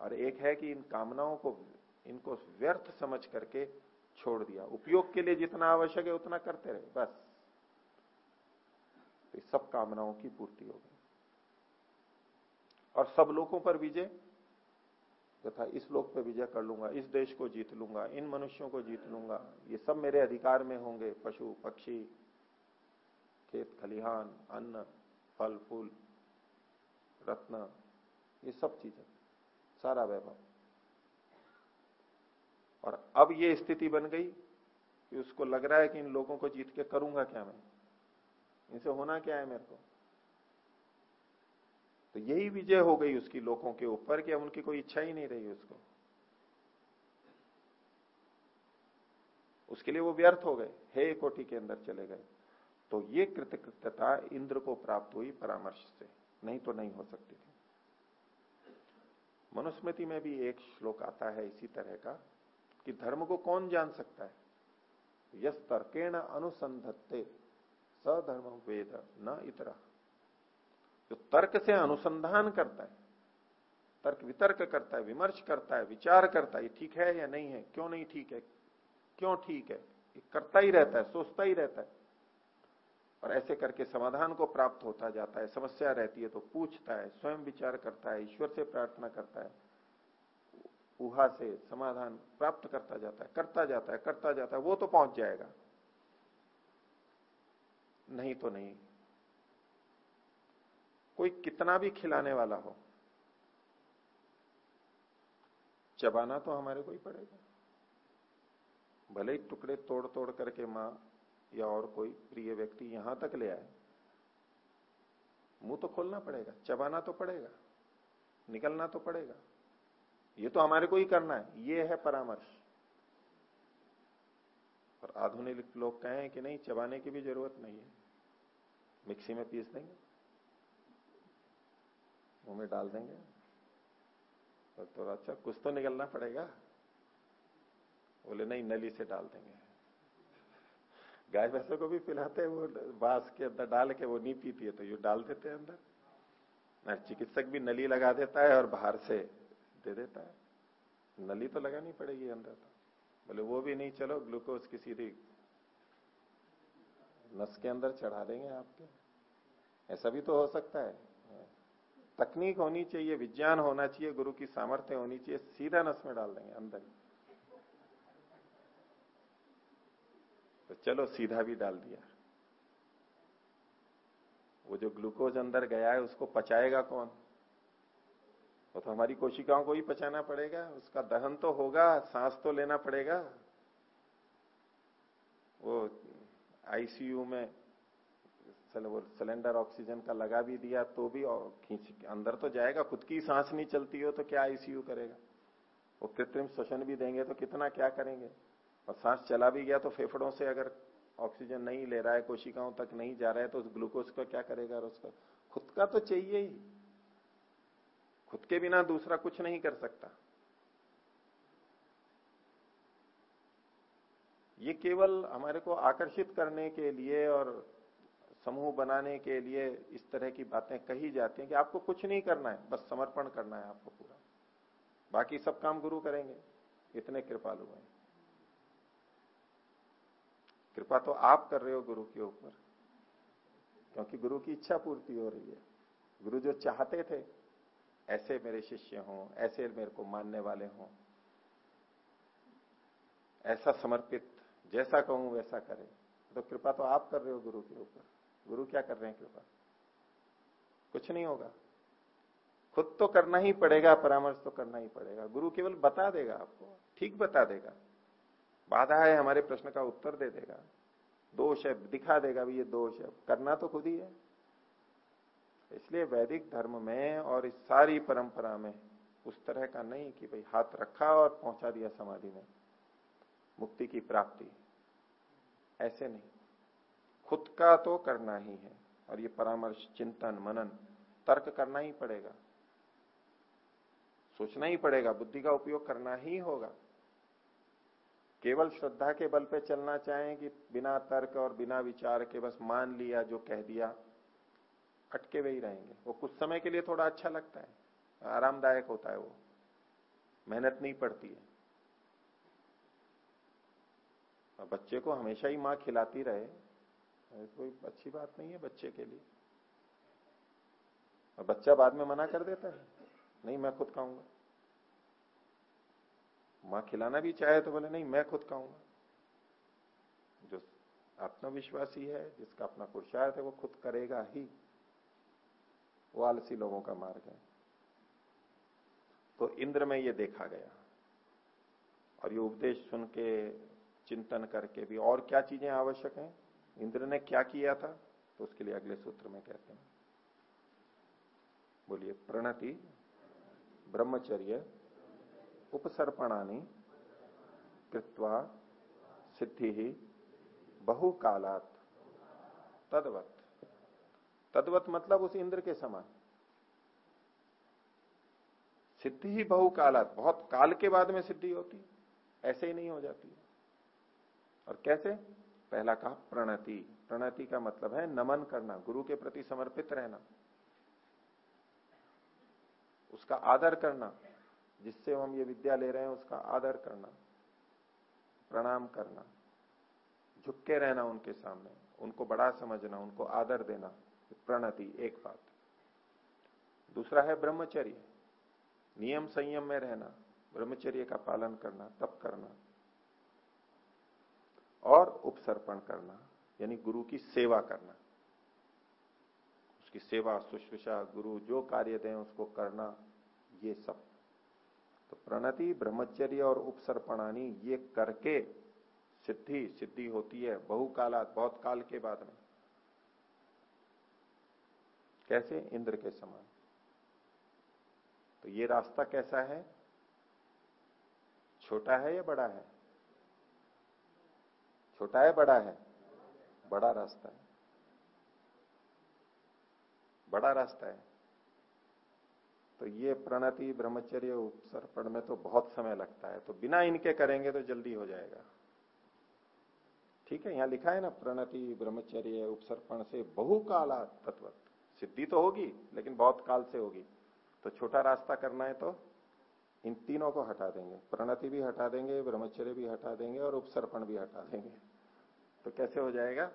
और एक है कि इन कामनाओं को, इनको व्यर्थ समझ करके छोड़ दिया। उपयोग के लिए जितना आवश्यक है, उतना करते रहे, बस। तो सब कामनाओं की पूर्ति हो गई। और सब लोगों पर विजय? तथा इस लोक पे विजय कर लूँगा, इस देश को जीत लूँगा, इन मनुष्यों को जीत लूँगा, ये सब मेरे अधिकार में होंगे, पशु, पक्षी, खेत, खलिहान, अन्न, फल, फूल, रत्न, ये सब चीज़ें, सारा वैभव। और अब ये स्थिति बन गई कि उसको लग रहा है कि इन लोगों को जीत के करूँगा क्या मैं? इनसे होना क्या है मेरे को? तो यही विजय हो गई उसकी लोगों के ऊपर कि अब उनकी कोई इच्छा ही नहीं रही उसको। उसके लिए वो व्यर्थ हो गए, हे कोटि के अंदर चले गए। तो ये कृतकृत्यता इंद्र को प्राप्त हुई परामर्श से। नहीं तो नहीं हो सकती थी। मनुस्मृति में भी एक श्लोक आता है इसी तरह का कि धर्म को कौन जान सकता है? यस तर्केण अनुसंधत्ते, सधर्म वेद न इतरा। जो तर्क से अनुसंधान करता है, तर्क वितर्क करता है, विमर्श करता है, विचार करता है, ये ठीक है या नहीं है, क्यों नहीं ठीक है, क्यों ठीक है, ये करता ही रहता है, सोचता ही रहता है। और ऐसे करके समाधान को प्राप्त होता जाता है, समस्या रहती है तो पूछता है, स्वयं विचार करता है, ईश्वर से प्रार्थना करता है उहा से समाधान प्राप्त करता जाता है, करता जाता है, करता जाता है, वो तो पहुँच जाएगा। नहीं तो नहीं। कोई कितना भी खिलाने वाला हो, चबाना तो हमारे को ही पड़ेगा। भले ही टुकड़े तोड़ तोड़ करके माँ या और कोई प्रिय व्यक्ति यहाँ तक ले आए, मुँह तो खोलना पड़ेगा, चबाना तो पड़ेगा, निकलना तो पड़ेगा। ये तो हमारे को ही करना है, ये है परामर्श। और आधुनिक लोग कहें कि नहीं, चबाने की भी ज़रूरत नहीं है, मिक्सी में पीस देंगे। मुँह में डाल देंगे। तो, थोड़ा अच्छा कुछ तो निकलना पड़ेगा। बोले नहीं नली से डाल देंगे। गाय भैंसों को भी पिलाते हैं वो बाँस के अंदर डाल के वो नहीं पीती है तो यू डाल देते हैं अंदर। चिकित्सक भी नली लगा देता है और बाहर से दे देता है। नली तो लगानी पड़ेगी अंदर तो। बोले वो भी नहीं चलो ग्लूकोज की सीधी नस के अंदर चढ़ा देंगे आपके। ऐसा भी तो हो सकता है। तकनीक होनी चाहिए, विज्ञान होना चाहिए, गुरु की सामर्थ्य होनी चाहिए, सीधा नस में डाल देंगे, अंदर तो चलो, सीधा भी डाल दिया। वो जो ग्लूकोज अंदर गया है, उसको पचाएगा कौन? वो तो हमारी कोशिकाओं को ही पचाना पड़ेगा, उसका दहन तो होगा, सांस तो लेना पड़ेगा। वो आईसीयू में सिलेंडर ऑक्सीजन का लगा भी दिया तो भी खींच अंदर तो जाएगा, खुद की सांस नहीं चलती हो तो क्या आईसीयू करेगा? वो कृत्रिम श्वसन भी देंगे तो कितना क्या करेंगे? और सांस चला भी गया तो फेफड़ों से अगर ऑक्सीजन नहीं ले रहा है, कोशिकाओं तक नहीं जा रहा है तो उस ग्लूकोज का क्या करेगा और उसका? खुद का तो चाहिए ही। खुद के बिना दूसरा कुछ नहीं कर सकता। ये केवल हमारे को आकर्षित करने के लिए और समूह बनाने के लिए इस तरह की बातें कही जाती हैं कि आपको कुछ नहीं करना है, बस समर्पण करना है आपको पूरा। बाकी सब काम गुरु करेंगे, इतने कृपालु हैं। कृपा तो आप कर रहे हो गुरु के ऊपर, क्योंकि गुरु की इच्छा पूर्ति हो रही है। गुरु जो चाहते थे, ऐसे मेरे शिष्य हों, ऐसे मेरे को मानने वाले हों, ऐसा समर्पित, जैसा कहूँ वैसा करें। तो कृपा तो आप कर रहे हो गुरु के ऊपर। गुरु क्या कर रहे हैं कृपा कुछ नहीं होगा। खुद तो करना ही पड़ेगा, परामर्श तो करना ही पड़ेगा। गुरु केवल बता देगा आपको, ठीक बता देगा। बाधा है हमारे प्रश्न का उत्तर दे देगा। दोष है, दिखा देगा भी ये दोष है। करना तो खुद ही है। इसलिए वैदिक धर्म में और इस सारी परंपरा में उस तरह का नहीं कि भाई हाथ रखा और पहुँचा दिया समाधि में। मुक्ति की प्राप्ति। ऐसे नहीं। खुद का तो करना ही है और ये परामर्श, चिंतन, मनन, तर्क करना ही पड़ेगा। सोचना ही पड़ेगा, बुद्धि का उपयोग करना ही होगा। केवल श्रद्धा के बल पे चलना चाहें कि बिना तर्क और बिना विचार के बस मान लिया, जो कह दिया, अटके हुए ही रहेंगे। वो कुछ समय के लिए थोड़ा अच्छा लगता है, आरामदायक होता है वो। मेहनत नहीं पड़ती है। और बच्चे को हमेशा ही माँ खिलाती रहे कोई अच्छी बात नहीं है बच्चे के लिए। और बच्चा बाद में मना कर देता है। नहीं, मैं खुद खाऊँगा। माँ खिलाना भी चाहे तो बोले, नहीं, मैं खुद खाऊँगा। जो आत्मविश्वासी है, जिसका अपना पुरुषार्थ है, वो खुद करेगा ही। वो आलसी लोगों का मार्ग है। तो इंद्र में ये देखा गया। और ये उपदेश सुन के, चिंतन करके भी और क्या चीज़ें आवश्यक हैं? इंद्र ने क्या किया था? तो उसके लिए अगले सूत्र में कहते हैं। बोलिए, प्रणति, ब्रह्मचर्य, उपसर्पणानी, कृत्वा, सिद्धि ही बहुकालात, तदवत। तदवत मतलब उस इंद्र के समान। सिद्धि ही बहुकालात। बहुत काल के बाद में सिद्धि होती, ऐसे ही नहीं हो जाती। और कैसे? पहला कहा, प्रणति। प्रणति का मतलब है नमन करना, गुरु के प्रति समर्पित रहना। उसका आदर करना, जिससे हम ये विद्या ले रहे हैं, उसका आदर करना, प्रणाम करना, झुक के रहना उनके सामने, उनको बड़ा समझना, उनको आदर देना, प्रणति, एक बात। दूसरा है ब्रह्मचर्य। नियम संयम में रहना, ब्रह्मचर्य का पालन करना, तप करना और उपसर्पण करना, यानी गुरु की सेवा करना। उसकी सेवा, शुश्रूषा, गुरु जो कार्य दें उसको करना, ये सब। तो प्रणति, ब्रह्मचर्य और उपसर्पणानी ये करके सिद्धि सिद्धि होती है बहुकालात, बहुत काल के बाद में। कैसे? इंद्र के समान। तो ये रास्ता कैसा है? छोटा है या बड़ा है? छोटा है, बड़ा है? बड़ा रास्ता है। बड़ा रास्ता है। तो ये प्रणति, ब्रह्मचर्य उपसर्पण में तो बहुत समय लगता है। तो बिना इनके करेंगे तो जल्दी हो जाएगा। ठीक है, यहाँ लिखा है ना, प्रणति, ब्रह्मचर्य उपसर्पण से बहु बहुकाला तत्व सिद्धि तो होगी, लेकिन बहुत काल से होगी। तो छोटा रास्ता करना है तो इन तीनों को हटा देंगे। प्रणति भी हटा देंगे, ब्रह्मचर्य भी हटा देंगे और उपसर्पण भी हटा देंगे। तो कैसे हो जाएगा?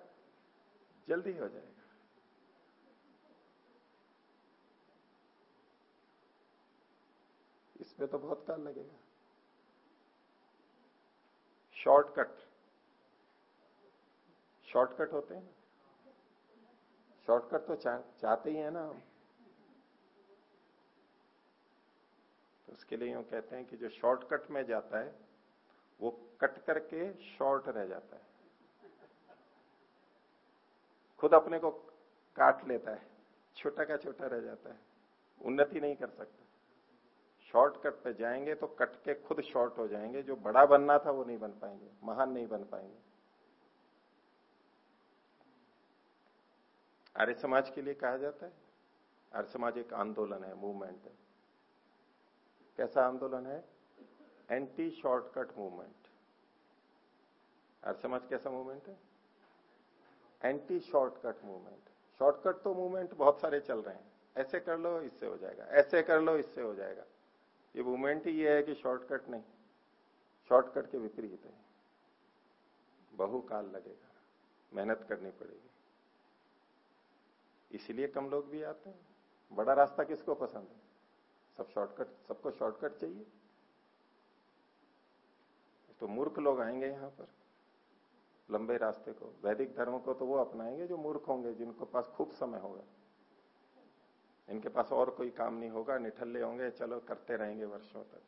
जल्दी हो जाएगा। इसमें तो बहुत काल लगेगा। शॉर्टकट। शॉर्टकट होते हैं शॉर्टकट तो चाहते ही है ना हम। उसके लिए यूँ कहते हैं कि जो शॉर्टकट में जाता है, वो कट करके शॉर्ट रह जाता है। खुद अपने को काट लेता है, छोटा का छोटा रह जाता है, उन्नति नहीं कर सकता। शॉर्टकट पे जाएँगे तो कट के खुद शॉर्ट हो जाएँगे, जो बड़ा बनना था वो नहीं बन पाएँगे, महान नहीं बन पाएँगे। आर्य समाज के लिए कहा जाता है आर्य समाज एक आंदोलन है मूवमेंट है। कैसा आंदोलन है? Anti shortcut movement. Arya Samaj कैसा मूवमेंट है? Anti shortcut movement. शॉर्टकट तो मूवमेंट बहुत सारे चल रहे हैं। ऐसे कर लो, इससे हो जाएगा। ऐसे कर लो, इससे हो जाएगा। ये मूवमेंट ही ये है कि शॉर्टकट नहीं। शॉर्टकट के विपरीत है। बहुकाल लगेगा। मेहनत करनी पड़ेगी। इसीलिए कम लोग भी आते हैं। बड़ा रास्ता किसको पसंद है? सब शॉर्टकट सबको शॉर्टकट चाहिए। तो मूर्ख लोग आएँगे यहाँ पर, लंबे रास्ते को। वैदिक धर्म को तो वो अपनाएँगे जो मूर्ख होंगे, जिनको पास खूब समय होगा। इनके पास और कोई काम नहीं होगा, निठल्ले होंगे, चलो करते रहेंगे वर्षों तक।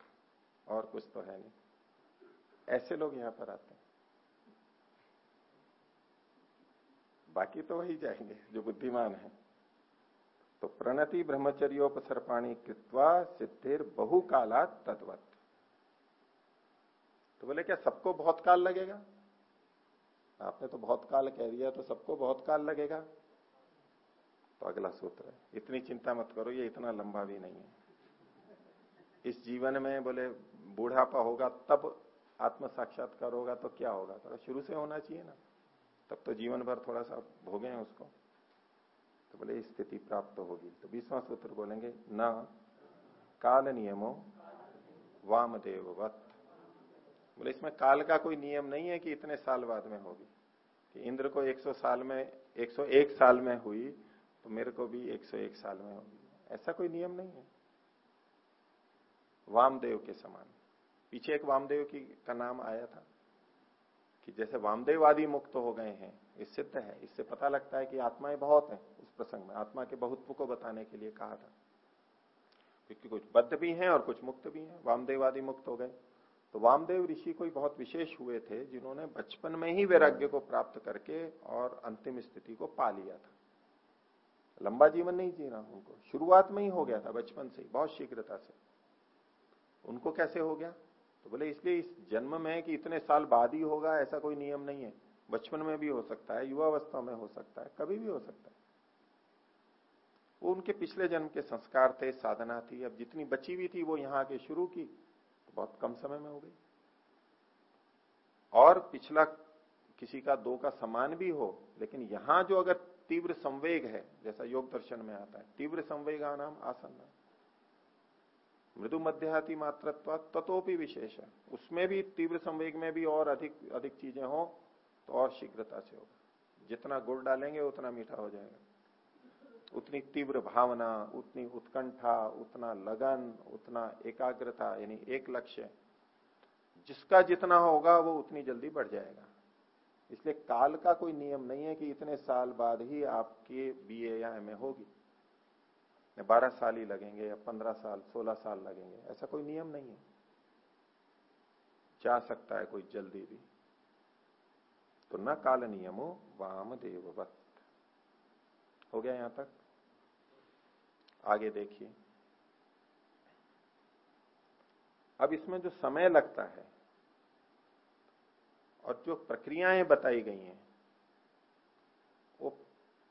और कुछ तो है नहीं। ऐसे लोग यहाँ पर आते हैं। बाकी तो वही जाएँगे, जो बुद्धिमान है। तो प्रणति ब्रह्मचर्योपसर्पाणी कृत्वा सिद्धिर बहुकालात तद्वत। तो बोले, क्या सबको बहुत काल लगेगा? आपने तो बहुत काल कह दिया तो सबको बहुत काल लगेगा। तो अगला सूत्र है, इतनी चिंता मत करो, ये इतना लंबा भी नहीं है। इस जीवन में बोले, बूढ़ापा होगा, तब आत्म साक्षात्कार होगा तो क्या होगा? थोड़ा शुरू से होना चाहिए ना। तब तो जीवन भर थोड़ा सा भोगे उसको। तो बोले स्थिति प्राप्त होगी। तो बीसवां सूत्र बोलेंगे, न काल नियमो वामदेववत। बोले, इसमें काल का कोई नियम नहीं है कि इतने साल बाद में होगी। कि इंद्र को 100 साल में 101 साल में हुई तो मेरे को भी 101 साल में होगी। ऐसा कोई नियम नहीं है। वामदेव के समान। पीछे एक वामदेव की, का नाम आया था कि जैसे वामदेव आदि मुक्त हो गए हैं सिद्ध है। इससे पता लगता है कि आत्माएँ बहुत हैं। प्रसंग में, आत्मा के बहुत्व को बताने के लिए कहा था। क्योंकि कुछ बद्ध भी हैं और कुछ मुक्त भी हैं वामदेव आदि मुक्त हो गए। तो वामदेव ऋषि कोई बहुत विशेष हुए थे, जिन्होंने बचपन में ही वैराग्य को प्राप्त करके और अंतिम स्थिति को पा लिया था। लंबा जीवन नहीं जीना उनको, शुरुआत में ही हो गया था, बचपन से बहुत शीघ्रता से। उनको कैसे हो गया? तो बोले, इसलिए इस जन्म में कि इतने साल बाद ही होगा, ऐसा कोई नियम नहीं है। बचपन में भी हो सकता है, युवावस्था में हो सकता है, कभी भी हो सकता है। वो उनके पिछले जन्म के संस्कार थे, साधना थी। अब जितनी बची हुई थी, वो यहाँ के शुरू की तो बहुत कम समय में हो गई। और पिछला किसी का, दो का समान भी हो, लेकिन यहाँ जो अगर तीव्र संवेग है, जैसा योग दर्शन में आता है, तीव्र संवेगा नाम आसन्न। मृदु मध्याति मात्रत्व तत्वपि विशेष है। उसमें भी, तीव्र संवेग में भी और अधिक अधिक चीज़ें हो तो और शीघ्रता से होगा। जितना गुड़ डालेंगे, उतना मीठा हो जाएगा। उतनी तीव्र भावना, उतनी उत्कंठा, उतना लगन, उतना एकाग्रता, यानी एक लक्ष्य, जिसका जितना होगा वो उतनी जल्दी बढ़ जाएगा। इसलिए काल का कोई नियम नहीं है कि इतने साल बाद ही आपके बीए या एमए होगी। बारह साल ही लगेंगे, या पंद्रह साल, सोलह साल लगेंगे, ऐसा कोई नियम नहीं है। जा सकता है कोई जल्दी भी। तो न काल नियमो वाम देववत हो गया यहाँ तक? आगे देखिए। अब इसमें जो समय लगता है और जो प्रक्रियाएँ बताई गई हैं, वो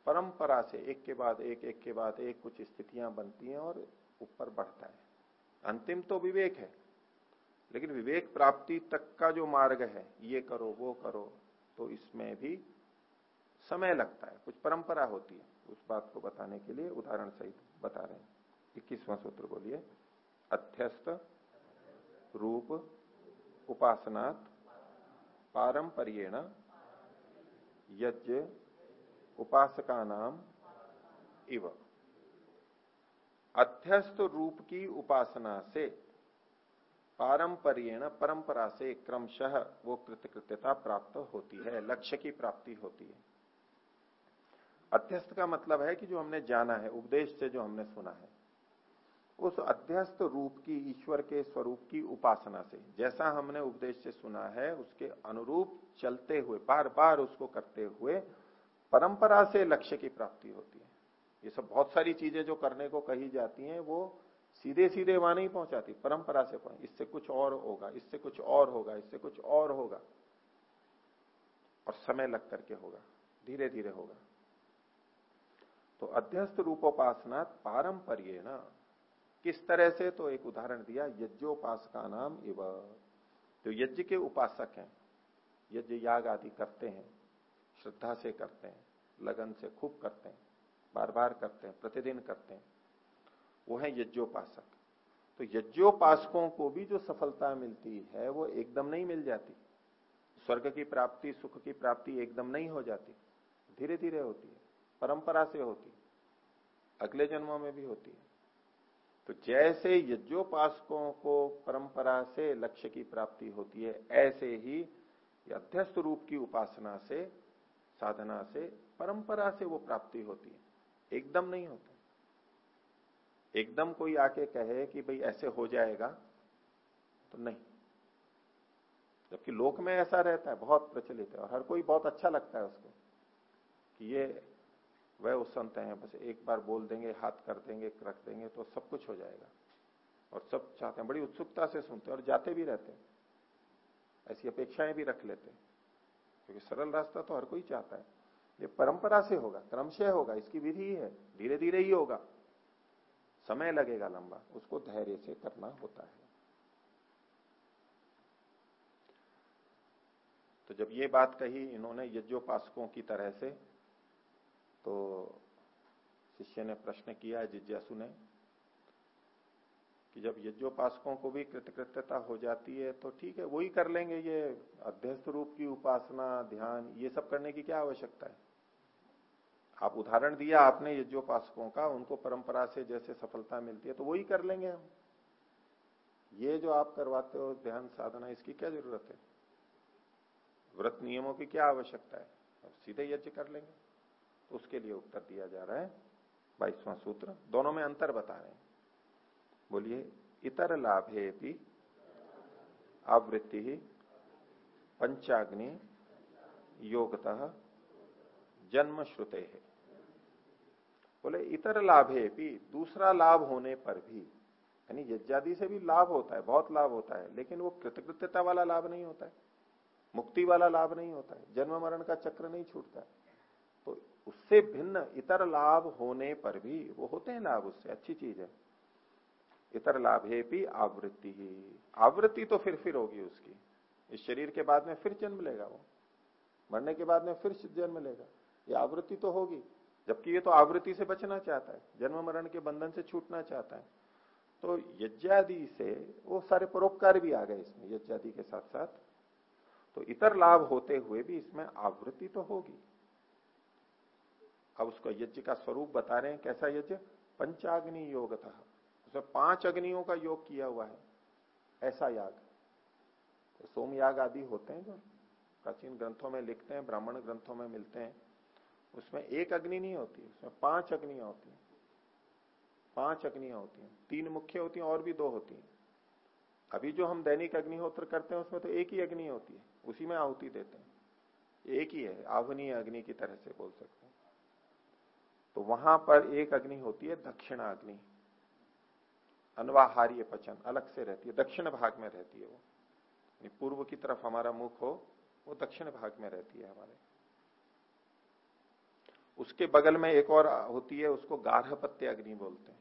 परंपरा से एक के बाद एक एक के बाद एक कुछ स्थितियाँ बनती हैं और ऊपर बढ़ता है। अंतिम तो विवेक है, लेकिन विवेक प्राप्ति तक का जो मार्ग है, ये करो, वो करो तो इसमें भी समय लगता है। कुछ परंपरा होती है उस बात को बताने के लिए उदाहरण सहित। बता रहे हैं। इक्कीसवां सूत्र बोलिए, अध्यस्त रूप उपासनात् पारंपरियण यज्ञ उपासका नाम इव। अध्यस्त रूप की उपासना से, पारंपरियण, परंपरा से क्रमशः वो कृतकृत्यता प्राप्त होती है, लक्ष्य की प्राप्ति होती है। अध्यस्त का मतलब है कि जो हमने जाना है, उपदेश से जो हमने सुना है, उस अध्यस्त रूप की, ईश्वर के स्वरूप की उपासना से। जैसा हमने उपदेश से सुना है, उसके अनुरूप चलते हुए बार बार उसको करते हुए, परंपरा से लक्ष्य की प्राप्ति होती है। ये सब बहुत सारी चीज़ें जो करने को कही जाती हैं, वो सीधे सीधे वहाँ नहीं पहुंचाती, परंपरा से पहुँच। इससे कुछ और होगा, इससे कुछ और होगा, इससे कुछ और होगा, और समय लग करके होगा धीरे धीरे होगा। तो अध्यस्त रूपोपासना पारंपर्य ना किस तरह से? तो एक उदाहरण दिया यज्ञोपासका नाम इव। जो यज्ञ के उपासक हैं। यज्ञ याग आदि करते हैं, श्रद्धा से करते हैं, लगन से खूब करते हैं बार बार करते हैं, प्रतिदिन करते हैं। वो है यज्ञोपासक। तो यज्ञोपासकों को भी जो सफलता मिलती है, वो एकदम नहीं मिल जाती। स्वर्ग की प्राप्ति, सुख की प्राप्ति एकदम नहीं हो जाती। धीरे धीरे होती है, परंपरा से होती है। अगले जन्मों में भी होती है। तो जैसे यज्ञोपासकों को परंपरा से लक्ष्य की प्राप्ति होती है, ऐसे ही अध्यस्त रूप की उपासना से, साधना से, परंपरा से वो प्राप्ति होती है। एकदम नहीं होता। एकदम कोई आके कहे कि भाई ऐसे हो जाएगा तो नहीं। जबकि लोक में ऐसा रहता है, बहुत प्रचलित है और हर कोई बहुत अच्छा लगता है उसको कि ये वह उस संत हैं, बस एक बार बोल देंगे, हाथ कर देंगे, रख देंगे तो सब कुछ हो जाएगा। और सब चाहते हैं, बड़ी उत्सुकता से सुनते हैं और जाते भी रहते हैं। ऐसी अपेक्षाएँ भी रख लेते हैं। क्योंकि सरल रास्ता तो हर कोई चाहता है। ये परंपरा से होगा क्रमशः होगा, इसकी विधि ही है धीरे धीरे ही होगा। समय लगेगा लंबा, उसको धैर्य से करना होता है। तो जब ये बात कही इन्होंने यज्ञोपासकों की तरह से तो शिष्य ने प्रश्न किया जिज्ञासु ने कि जब यज्ञोपासकों को भी कृतकृत्यता हो जाती है तो ठीक है, वही कर लेंगे ये अध्यस्त रूप की उपासना, ध्यान, ये सब करने की क्या आवश्यकता है? आप उदाहरण दिया आपने यज्ञोपासकों का, उनको परंपरा से जैसे सफलता मिलती है तो वही कर लेंगे हम। ये जो आप करवाते हो, ध्यान, साधना, इसकी क्या ज़रूरत है? व्रत नियमों की क्या आवश्यकता है? सीधे यज्ञ कर लेंगे। उसके लिए उत्तर दिया जा रहा है बाईसवां सूत्र। दोनों में अंतर बता रहे हैं। बोलिए, इतर लाभे भी आवृत्ति ही पंचाग्नि योगतः जन्म श्रुते है बोले, इतर लाभे भी दूसरा लाभ होने पर भी, यानी यज्ञादि से भी लाभ होता है, बहुत लाभ होता है, लेकिन वो कृतकृत्यता वाला लाभ नहीं होता है, मुक्ति वाला लाभ नहीं होता है, जन्म मरण का चक्र नहीं छूटता है। तो उससे भिन्न इतर लाभ होने पर भी वो होते हैं लाभ उससे, अच्छी चीज़ है। इतर लाभ है भी आवृत्ति ही। आवृत्ति तो फिर फिर होगी उसकी। इस शरीर के बाद में फिर जन्म लेगा वो। मरने के बाद में फिर जन्म लेगा। ये आवृत्ति तो होगी, जबकि ये तो आवृत्ति से बचना चाहता है, जन्म मरण के बंधन से छूटना चाहता है। तो यज्ञादि से वो सारे परोपकार भी आ गए इसमें, यज्ञादि के साथ साथ। तो इतर लाभ होते हुए भी इसमें आवृत्ति तो होगी। अब उसको यज्ञ का स्वरूप बता रहे हैं, कैसा यज्ञ? पंचाग्नि योग था उसमें पाँच अग्नियों का योग किया हुआ है। ऐसा याग। तो सोम याग आदि होते हैं जो प्राचीन ग्रंथों में लिखते हैं, ब्राह्मण ग्रंथों में मिलते हैं। उसमें एक अग्नि नहीं होती, उसमें पाँच अग्नियाँ होती हैं। पाँच अग्नियाँ होती हैं। तीन मुख्य होती हैं, और भी दो होती हैं। अभी जो हम दैनिक अग्निहोत्र करते हैं, उसमें तो एक ही अग्नि होती है। उसी में आहुति देते हैं। एक ही है आवनीय अग्नि की तरह से बोल सकते तो वहाँ पर एक अग्नि होती है, दक्षिणा अग्नि। अनवाहार्य पचन, अलग से रहती है, दक्षिण भाग में रहती है वो। पूर्व की तरफ़ हमारा मुख हो, वो दक्षिण भाग में रहती है हमारे। उसके बगल में एक और होती है, उसको गार्हपत्य अग्नि बोलते हैं।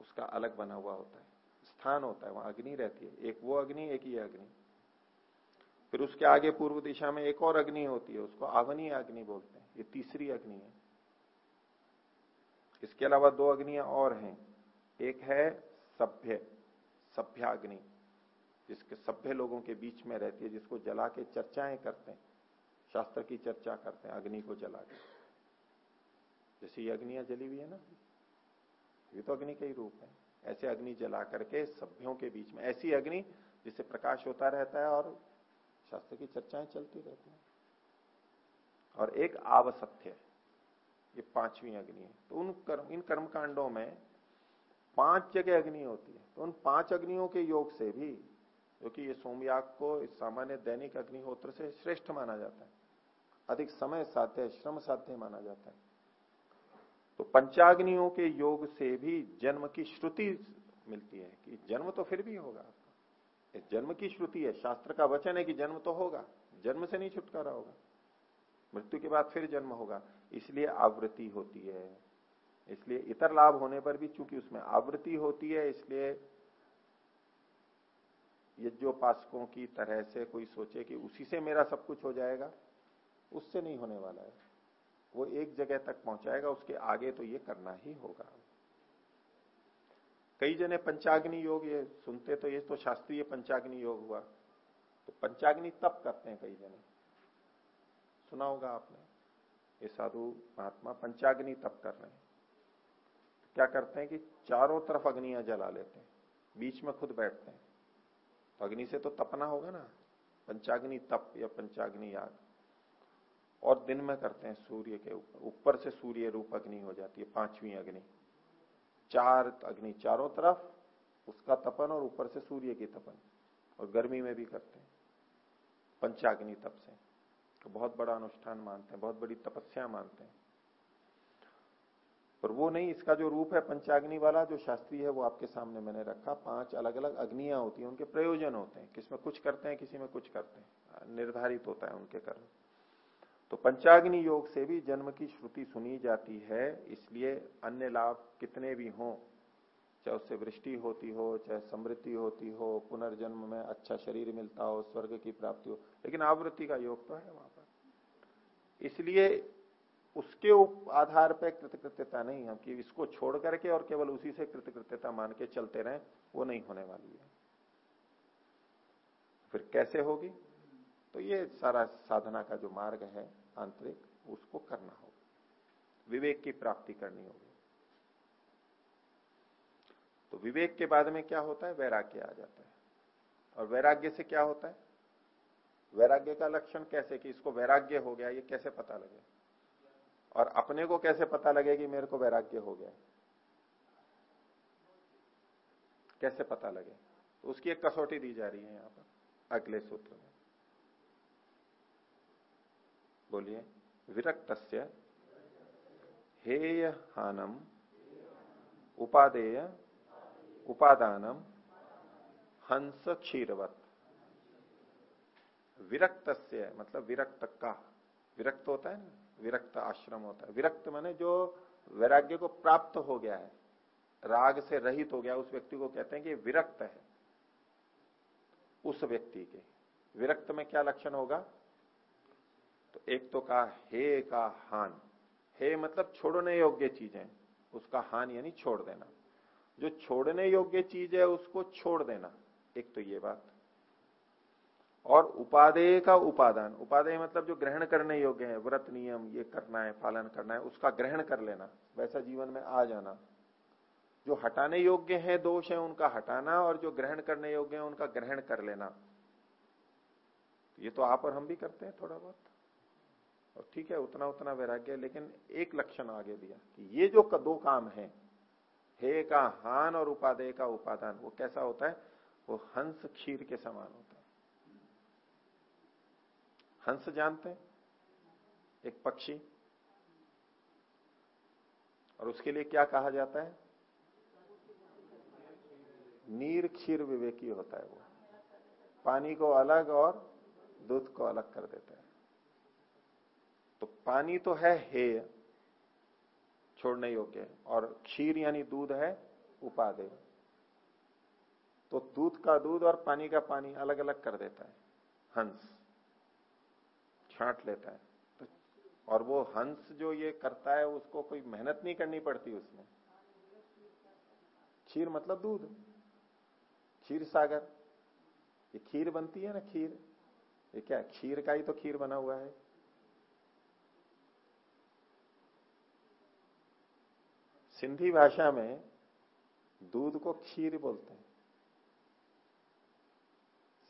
उसका अलग बना हुआ होता है, स्थान होता है, वहाँ अग्नि रहती है। एक वो अग्नि, एक ही अग्नि। फिर उसके आगे पूर्व दिशा में एक और अग्नि होती है, उसको आवनी अग्नि बोलते हैं। ये तीसरी अग्नि है। इसके अलावा दो अग्नियाँ और हैं। एक है सभ्य, सभ्याग्नि, जिसके सभ्य लोगों के बीच में रहती है, जिसको जला के चर्चाएँ करते हैं, शास्त्र की चर्चा करते हैं, अग्नि को जला के। जैसे ये अग्नियाँ जली हुई है ना, ये तो अग्नि का ही रूप है। ऐसे अग्नि जला करके सभ्यों के बीच में, ऐसी अग्नि जिससे प्रकाश होता रहता है और शास्त्र की चर्चाएँ चलती रहती हैं। और एक आवसत्य ये पांचवी अग्नि है। तो उन कर्म, इन कर्म कांडों में पाँच जगह अग्नि होती है। तो उन पाँच अग्नियों के योग से भी, क्योंकि ये सोमयाग को इस सामान्य दैनिक अग्निहोत्र से श्रेष्ठ माना जाता है। अधिक समय साध्य, श्रम साध्य माना जाता है। तो पंचाग्नियों के योग से भी जन्म की श्रुति मिलती है कि जन्म तो फिर भी होगा आपका। जन्म की श्रुति है। शास्त्र का वचन है कि जन्म तो होगा। जन्म से नहीं छुटकारा होगा। मृत्यु के बाद फिर जन्म होगा। इसलिए आवृत्ति होती है। इसलिए इतर लाभ होने पर भी चूँकि उसमें आवृत्ति होती है, इसलिए यज्ञोपासकों की तरह से कोई सोचे कि उसी से मेरा सब कुछ हो जाएगा, उससे नहीं होने वाला है। वो एक जगह तक पहुंचाएगा, उसके आगे तो ये करना ही होगा। कई जने पंचाग्नि योग, ये सुनते तो ये तो शास्त्रीय पंचाग्नि योग हुआ। तो पंचाग्नि तप करते हैं कई जने। सुना होगा आपने? ये साधु महात्मा पंचाग्नि तप कर रहे हैं। क्या करते हैं कि चारों तरफ़ अग्नियाँ जला लेते हैं, बीच में खुद बैठते हैं। तो अग्नि से तो तपना होगा ना, पंचाग्नि तप या पंचाग्नि याग। और दिन में करते हैं सूर्य के ऊपर ऊपर से सूर्य रूप अग्नि हो जाती है, पांचवी अग्नि। चार अग्नि, चारों तरफ़ उसका तपन और ऊपर से सूर्य की तपन। और गर्मी में भी करते हैं, पंचाग्नि तप से। तो बहुत बड़ा अनुष्ठान मानते हैं, बहुत बड़ी तपस्या मानते हैं। पर वो नहीं, इसका जो रूप है पंचाग्नि वाला, जो शास्त्री है, वो आपके सामने मैंने रखा। पाँच अलग अलग अग्नियाँ होती हैं, उनके प्रयोजन होते हैं। किसमें कुछ करते हैं, किसी में कुछ करते हैं। निर्धारित होता है उनके कर्म। तो पंचाग्नि योग से भी जन्म की श्रुति सुनी जाती है, इसलिए अन्य लाभ कितने भी हों, चाहे उससे वृष्टि होती हो, चाहे समृद्धि होती हो, पुनर्जन्म में अच्छा शरीर मिलता हो, स्वर्ग की प्राप्ति हो, लेकिन आवृत्ति का योग तो है वहाँ। इसलिए उसके आधार पर कृतकृत्यता नहीं है, कि इसको छोड़ करके और केवल उसी से कृतकृत्यता मान के चलते रहे, वो नहीं होने वाली है। फिर कैसे होगी? तो ये सारा साधना का जो मार्ग है आंतरिक, उसको करना होगा। विवेक की प्राप्ति करनी होगी। तो विवेक के बाद में क्या होता है? वैराग्य आ जाता है। और वैराग्य से क्या होता है? वैराग्य का लक्षण कैसे कि इसको वैराग्य हो गया, ये कैसे पता लगे? और अपने को कैसे पता लगे कि मेरे को वैराग्य हो गया? कैसे पता लगे? तो उसकी एक कसौटी दी जा रही है यहाँ पर, अगले सूत्र में। बोलिए विरक्त हेय हानम उपादेय उपादानम हंस क्षीरवत। विरक्त मतलब विरक्त का विरक्त होता है ना? विरक्त आश्रम होता है। विरक्त माने जो वैराग्य को प्राप्त हो गया है, राग से रहित हो गया, उस व्यक्ति को कहते हैं कि विरक्त है। उस व्यक्ति के। विरक्त में क्या लक्षण होगा? तो एक तो कहा, हे का हान। हे मतलब छोड़ने योग्य चीज़ें। उसका हान यानी छोड़ देना। जो छोड़ने योग्य चीज़ है, उसको छोड़ देना। एक तो ये बात। और उपादेय का उपादान उपादेय मतलब जो ग्रहण करने योग्य है, व्रत नियम, ये करना है, पालन करना है, उसका ग्रहण कर लेना, वैसा जीवन में आ जाना। जो हटाने योग्य है, दोष है, उनका हटाना और जो ग्रहण करने योग्य है, उनका ग्रहण कर लेना। ये तो आप और हम भी करते हैं थोड़ा बहुत। और ठीक है, उतना उतना वैराग्य, लेकिन एक लक्षण आगे दिया कि ये जो दो काम है, हे का हान और उपादेय का उपादान, वो कैसा होता है? वो हंस क्षीर के समान होता है। हंस जानते हैं, एक पक्षी। और उसके लिए क्या कहा जाता है? नीर क्षीर विवेकी होता है वो। पानी को अलग और दूध को अलग कर देता है। तो पानी तो है हे छोड़ने योग्य और क्षीर यानी दूध है उपादेय। तो दूध का दूध और पानी का पानी अलग अलग कर देता है। हंस। छांट लेता है। तो और वो हंस जो ये करता है, उसको कोई मेहनत नहीं करनी पड़ती उसमें। खीर मतलब दूध। खीर सागर। ये खीर बनती है ना खीर? ये क्या, खीर का ही तो खीर बना हुआ है। सिंधी भाषा में दूध को खीर बोलते हैं।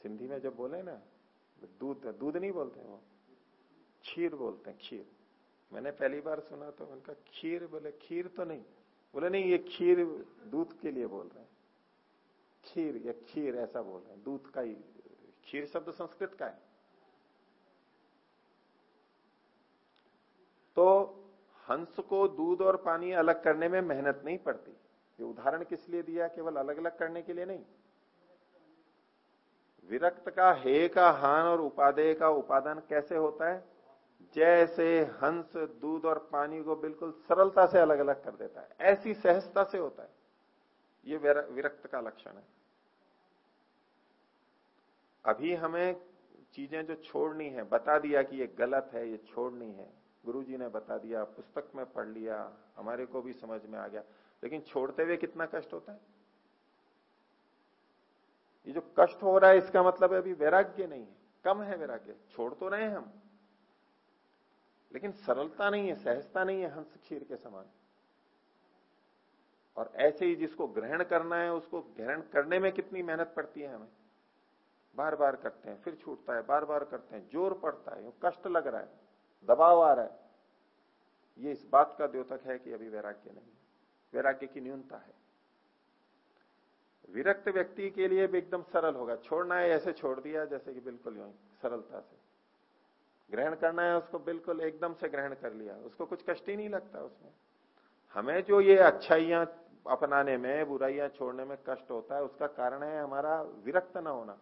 सिंधी में जब बोले ना, दूध दूध नहीं बोलते वो। खीर बोलते हैं, खीर। मैंने पहली बार सुना तो उनका खीर बोले, खीर तो नहीं। बोले, नहीं, ये खीर दूध के लिए बोल रहे हैं। खीर, या खीर ऐसा बोल रहे हैं, दूध का ही, खीर शब्द संस्कृत का है। तो हंस को दूध और पानी अलग करने में मेहनत नहीं पड़ती। ये उदाहरण किस लिए दिया? केवल अलग अलग करने के लिए नहीं। विरक्त का हे का, हान और उपादेय का उपादान कैसे होता है? जैसे हंस, दूध और पानी को बिल्कुल सरलता से अलग अलग कर देता है। ऐसी सहजता से होता है। ये विरक्त का लक्षण है। अभी हमें चीज़ें जो छोड़नी है, बता दिया कि ये गलत है, ये छोड़नी है। गुरुजी ने बता दिया, पुस्तक में पढ़ लिया, हमारे को भी समझ में आ गया। लेकिन छोड़ते हुए कितना कष्ट होता है? ये जो कष्ट हो रहा है, इसका मतलब है अभी वैराग्य नहीं है। कम है वैराग्य। छोड़ तो रहे हैं हम। लेकिन सरलता नहीं है, सहजता नहीं है हंस क्षीर के समान। और ऐसे ही जिसको ग्रहण करना है, उसको ग्रहण करने में कितनी मेहनत पड़ती है हमें। बार बार करते हैं, फिर छूटता है बार बार करते हैं, ज़ोर पड़ता है कष्ट लग रहा है, दबाव आ रहा है। ये इस बात का द्योतक है कि अभी वैराग्य नहीं वैराग्य की न्यूनता है। विरक्त व्यक्ति के लिए भी एकदम सरल होगा। छोड़ना है, ऐसे छोड़ दिया, जैसे कि बिल्कुल सरलता से। ग्रहण करना है उसको बिल्कुल एकदम से ग्रहण कर लिया। उसको कुछ कष्ट ही नहीं लगता उसमें। हमें जो ये अच्छाइयाँ अपनाने में, बुराइयाँ छोड़ने में कष्ट होता है, उसका कारण है हमारा विरक्त ना होना।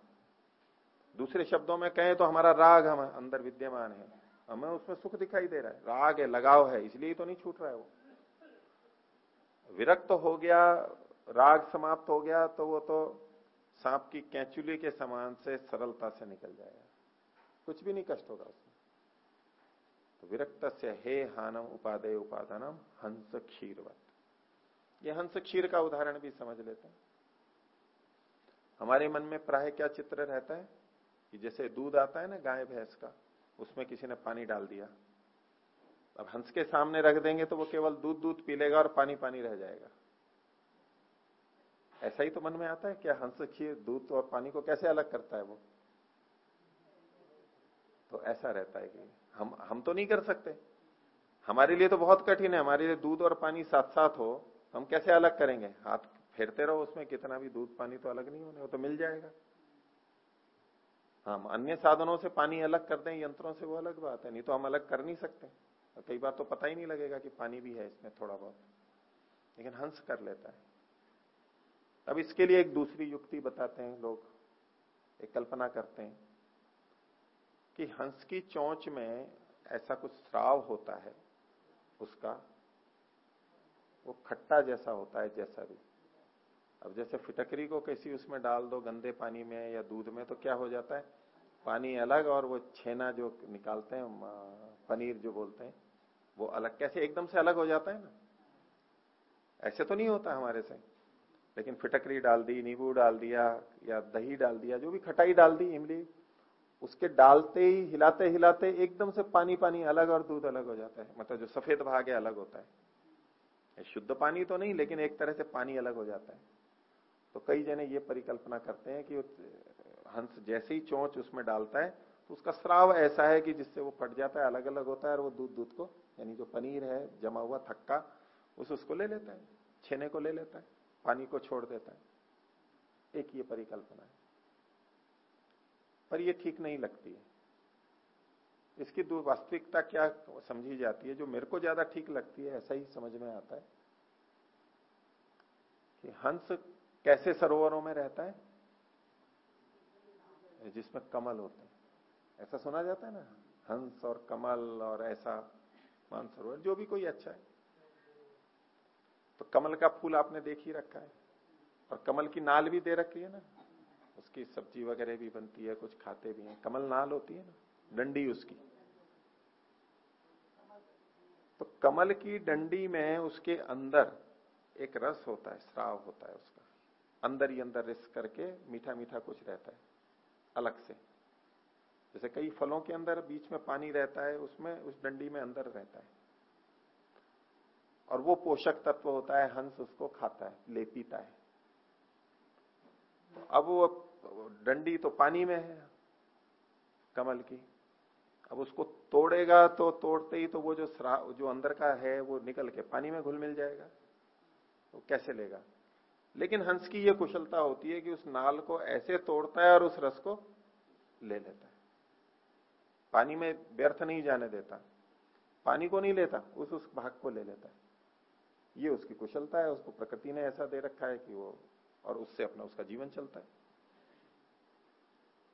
दूसरे शब्दों में कहें तो हमारा राग हम अंदर विद्यमान है। हमें उसमें सुख दिखाई दे रहा है। राग है, लगाव है, इसलिए तो नहीं छूट रहा है वो। विरक्त हो गया, राग समाप्त हो गया तो वो तो सांप की कैचुली के समान से सरलता से निकल जाएगा। कुछ भी नहीं कष्ट होगा उसमें। तो विरक्त से हे हानम उपादय उपादानम हंस क्षीरवत। ये हंस क्षीर का उदाहरण भी समझ लेते हैं। हमारे मन में प्राय क्या चित्र रहता है? कि जैसे दूध आता है ना गाय भैंस का, उसमें किसी ने पानी डाल दिया। अब हंस के सामने रख देंगे तो वो केवल दूध दूध पी लेगा और पानी पानी रह जाएगा। ऐसा ही तो मन में आता है क्या हंस खीर दूध और पानी को कैसे अलग करता है वो? तो ऐसा रहता है कि हम हम तो नहीं कर सकते। हमारे लिए तो बहुत कठिन है, हमारे लिए दूध और पानी साथ साथ हो, हम कैसे अलग करेंगे? हाथ फेरते रहो उसमें, कितना भी दूध पानी तो अलग नहीं होने, वो तो मिल जाएगा। हम अन्य साधनों से पानी अलग कर दें, यंत्रों से वो अलग बात है, नहीं तो हम अलग कर नहीं सकते। कई बार तो पता ही नहीं लगेगा कि पानी भी है इसमें थोड़ा बहुत। लेकिन हंस कर लेता है। अब इसके लिए एक दूसरी युक्ति बताते हैं लोग, एक कल्पना करते हैं। कि हंस की चोंच में ऐसा कुछ श्राव होता है, उसका, वो खट्टा जैसा होता है, जैसा भी। अब जैसे फिटकरी को किसी उसमें डाल दो गंदे पानी में या दूध में तो क्या हो जाता है? पानी अलग और वो छेना जो निकालते हैं पनीर जो बोलते हैं, वो अलग। कैसे? एकदम से अलग हो जाता है ना? ऐसे तो नहीं होता हमारे से। लेकिन फिटकरी डाल दी, नींबू डाल दिया या दही डाल दिया, जो भी खटाई डाल दी, इमली उसके डालते ही, हिलाते हिलाते एकदम से पानी पानी अलग और दूध अलग हो जाता है। मतलब जो सफ़ेद भाग है, अलग होता है। शुद्ध पानी तो नहीं, लेकिन एक तरह से पानी अलग हो जाता है। तो कई जने ये परिकल्पना करते हैं कि हंस जैसे ही चोंच उसमें डालता है तो उसका श्राव ऐसा है कि जिससे वो फट जाता है अलग अलग होता है और वो दूध दूध को, यानी जो पनीर है, जमा हुआ थक्का, उस, उसको ले लेता है, छेने को ले लेता है, पानी को छोड़ देता है। एक ये परिकल्पना है। पर ये ठीक नहीं लगती। है इसकी वास्तविकता क्या समझी जाती है? जो मेरे को ज़्यादा ठीक लगती है, ऐसा ही समझ में आता है कि हंस कैसे सरोवरों में रहता है? जिसमें कमल होते हैं। ऐसा सुना जाता है ना? हंस और कमल और ऐसा मानसरोवर जो भी कोई अच्छा है। तो कमल का फूल आपने देख ही रखा है। और कमल की नाल भी दे रखी है ना? उसकी सब्ज़ी वगैरह भी बनती है, कुछ खाते भी हैं। कमल नाल होती है ना, डंडी उसकी। तो कमल की डंडी में उसके अंदर एक रस होता है श्राव होता है उसका। अंदर ही अंदर रिस करके मीठा मीठा कुछ रहता है, अलग से। जैसे कई फलों के अंदर बीच में पानी रहता है, उसमें, उस डंडी में अंदर रहता है। और वो पोषक तत्व होता है, हंस उसको खाता है, ले पीता है। तो अब वो डंडी तो पानी में है, कमल की। अब उसको तोड़ेगा तो तोड़ते ही तो वो जो जो अंदर का है, वो निकल के पानी में घुल मिल जाएगा। वो तो कैसे लेगा? लेकिन हंस की ये कुशलता होती है कि उस नाल को ऐसे तोड़ता है और उस रस को ले लेता है। पानी में व्यर्थ नहीं जाने देता। पानी को नहीं लेता, उस उस भाग को ले लेता है। ये उसकी कुशलता है, उसको प्रकृति ने ऐसा दे रखा है कि वो और उससे अपना उसका जीवन चलता है।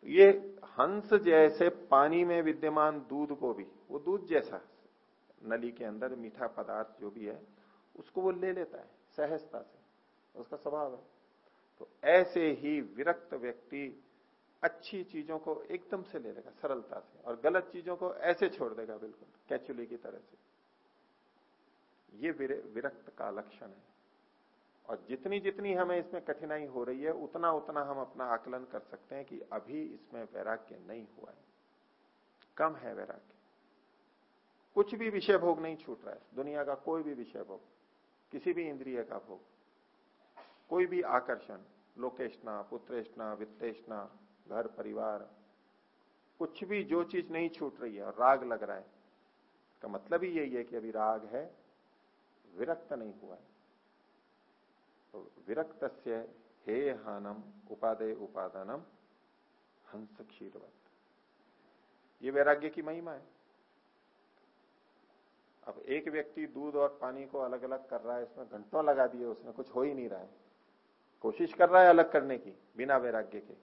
ये हंस जैसे पानी में विद्यमान दूध को भी, वो दूध जैसा, नली के अंदर मीठा पदार्थ जो भी है, उसको वो ले लेता है, सहजता से, उसका स्वभाव है। तो ऐसे ही विरक्त व्यक्ति अच्छी चीज़ों को एकदम से ले लेगा, सरलता से, और गलत चीज़ों को ऐसे छोड़ देगा, बिल्कुल, कैचुली की तरह से। ये विरक्त का लक्षण है। और जितनी जितनी हमें इसमें कठिनाई हो रही है, उतना उतना हम अपना आकलन कर सकते हैं कि अभी इसमें वैराग्य नहीं हुआ है। कम है वैराग्य। कुछ भी विषय भोग नहीं छूट रहा है। दुनिया का कोई भी विषय भोग, किसी भी इंद्रिय का भोग, कोई भी आकर्षण, लोकेशना पुत्रेष्णा वित्तेषणा घर, परिवार, कुछ भी जो चीज़ नहीं छूट रही है और राग लग रहा है का मतलब ही यही है कि अभी राग है, विरक्त नहीं हुआ है। तो विरक्त हे हानम उपादे उपादानम हंस क्षीरवत ये वैराग्य की महिमा है। अब एक व्यक्ति दूध और पानी को अलग अलग कर रहा है, इसमें घंटों लगा दिए, उसमें कुछ हो ही नहीं रहा है। कोशिश कर रहा है अलग करने की, बिना वैराग्य के।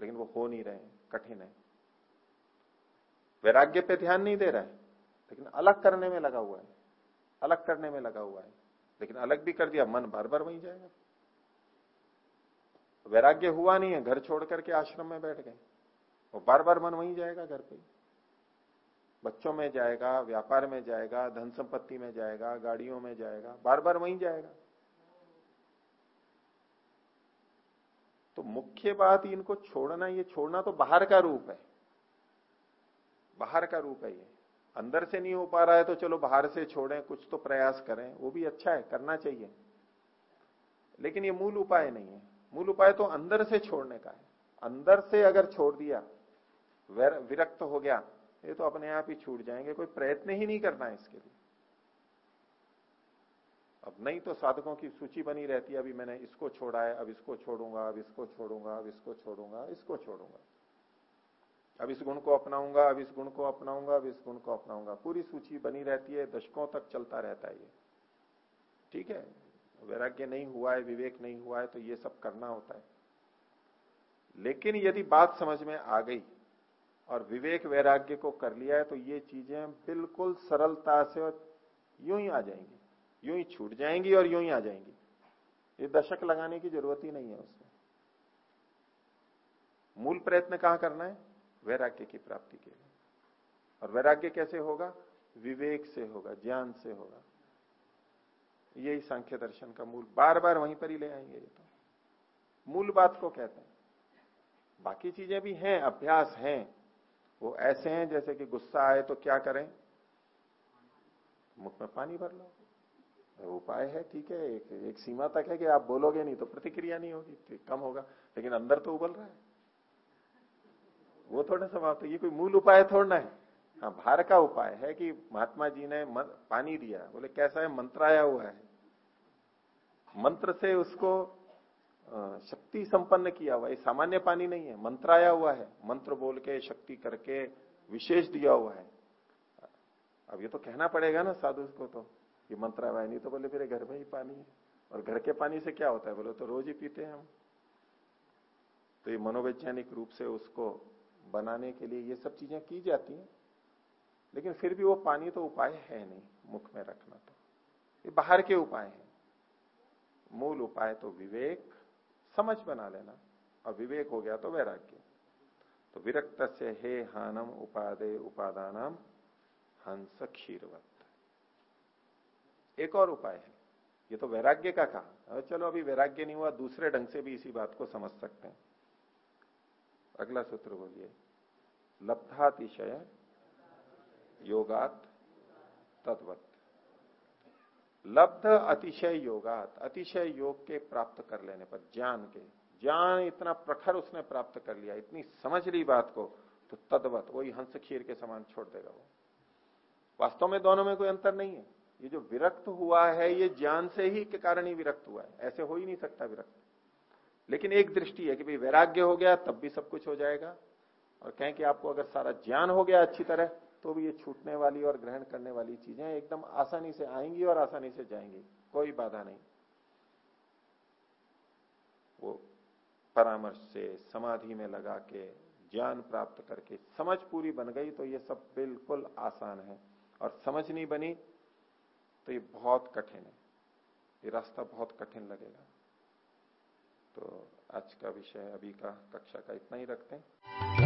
लेकिन वो हो नहीं रहे कठिन है। वैराग्य पे ध्यान नहीं दे रहा है, लेकिन अलग करने में लगा हुआ है। अलग करने में लगा हुआ है। लेकिन अलग भी कर दिया, मन बार बार वहीं जाएगा। वैराग्य हुआ नहीं है, घर छोड़ करके आश्रम में बैठ गए। वो बार बार मन वहीं जाएगा घर पे। बच्चों में जाएगा, व्यापार में जाएगा, धन संपत्ति में जाएगा, गाड़ियों में जाएगा, बार बार वहीं जाएगा। तो मुख्य बात इनको छोड़ना, ये छोड़ना तो बाहर का रूप है। बाहर का रूप है ये। अंदर से नहीं हो पा रहा है तो चलो बाहर से छोड़ें, कुछ तो प्रयास करें, वो भी अच्छा है, करना चाहिए। लेकिन ये मूल उपाय नहीं है। मूल उपाय तो अंदर से छोड़ने का है। अंदर से अगर छोड़ दिया विरक्त हो गया, ये तो अपने आप ही छूट जाएँगे, कोई प्रयत्न ही नहीं करना है इसके लिए। अब नहीं तो साधकों की सूची बनी रहती है, अभी मैंने इसको छोड़ा है, अब इसको छोड़ूँगा, अब इसको छोड़ूँगा, अब इसको छोड़ूँगा इसको छोड़ूँगा। अब इस गुण को अपनाऊँगा, अब इस गुण को अपनाऊँगा, अब इस गुण को अपनाऊँगा। पूरी सूची बनी रहती है, दशकों तक चलता रहता है ये। ठीक है? वैराग्य नहीं हुआ है, विवेक नहीं हुआ है तो ये सब करना होता है। लेकिन यदि बात समझ में आ गई और विवेक वैराग्य को कर लिया है तो ये चीज़ें बिल्कुल सरलता से और यूँ ही आ जाएँगी। यूँ ही छूट जाएँगी और यूँ ही आ जाएँगी। ये दशक लगाने की ज़रूरत ही नहीं है उसमें। मूल प्रयत्न कहाँ करना है? वैराग्य की प्राप्ति के लिए। और वैराग्य कैसे होगा? विवेक से होगा ज्ञान से होगा। यही सांख्य दर्शन का मूल। बार बार वहीं पर ही ले आएँगे ये तो। मूल बात को कहते हैं। बाकी चीज़ें भी हैं अभ्यास हैं। वो ऐसे हैं जैसे कि गुस्सा आए तो क्या करें? मुख में पानी भर लो। उपाय है ठीक है। एक, एक सीमा तक है कि आप बोलोगे नहीं तो प्रतिक्रिया नहीं होगी। कम होगा। लेकिन अंदर तो उबल रहा है। वो थोड़ा समाप्त ये कोई मूल उपाय थोड़ा है। हाँ भार का उपाय है कि महात्मा जी ने पानी दिया। बोले, कैसा है? मंत्र आया हुआ है। मंत्र से उसको शक्ति संपन्न किया हुआ है। सामान्य पानी नहीं है। मंत्र आया हुआ है। मंत्र बोल के, शक्ति करके विशेष दिया हुआ है। अब ये तो कहना पड़ेगा ना साधु को तो कि मंत्र आया नहीं तो बोले, मेरे घर में ही पानी है। और घर के पानी से क्या होता है? बोले तो रोज ही पीते हैं हम। तो ये मनोवैज्ञानिक रूप से उसको बनाने के लिए ये सब चीज़ें की जाती हैं। लेकिन फिर भी वो पानी तो उपाय है नहीं, मुख में रखना तो। ये बाहर के उपाय हैं। मूल उपाय तो विवेक, समझ बना लेना। और विवेक हो गया तो वैराग्य। तो विरक्त से हे हानम उपादे उपादानम हंस क्षीरवत। एक और उपाय है। ये तो वैराग्य का कहा। चलो अभी वैराग्य नहीं हुआ, दूसरे ढंग से भी इसी बात को समझ सकते हैं। अगला सूत्र बोलिए। लब्धातिशय योगात तद्वत। लब्ध अतिशय योगात, अतिशय योग के प्राप्त कर लेने पर, ज्ञान के, ज्ञान इतना प्रखर उसने प्राप्त कर लिया, इतनी समझ ली बात को तो तद्वत, वही हंस खीर के समान छोड़ देगा वो। वास्तव में दोनों में कोई अंतर नहीं है। ये जो विरक्त हुआ है, ये ज्ञान से ही के कारण ही विरक्त हुआ है। ऐसे हो ही नहीं सकता विरक्त। लेकिन एक दृष्टि है कि भाई वैराग्य हो गया, तब भी सब कुछ हो जाएगा। और कहें कि आपको अगर सारा ज्ञान हो गया अच्छी तरह तो भी ये छूटने वाली और ग्रहण करने वाली चीज़ें एकदम आसानी से आएँगी और आसानी से जाएँगी। कोई बाधा नहीं। वो परामर्श से, समाधि में लगा के, ज्ञान प्राप्त करके समझ पूरी बन गई तो ये सब बिल्कुल आसान है। और समझ नहीं बनी तो ये बहुत कठिन है। ये रास्ता बहुत कठिन लगेगा। तो आज का विषय अभी का कक्षा का इतना ही रखते हैं।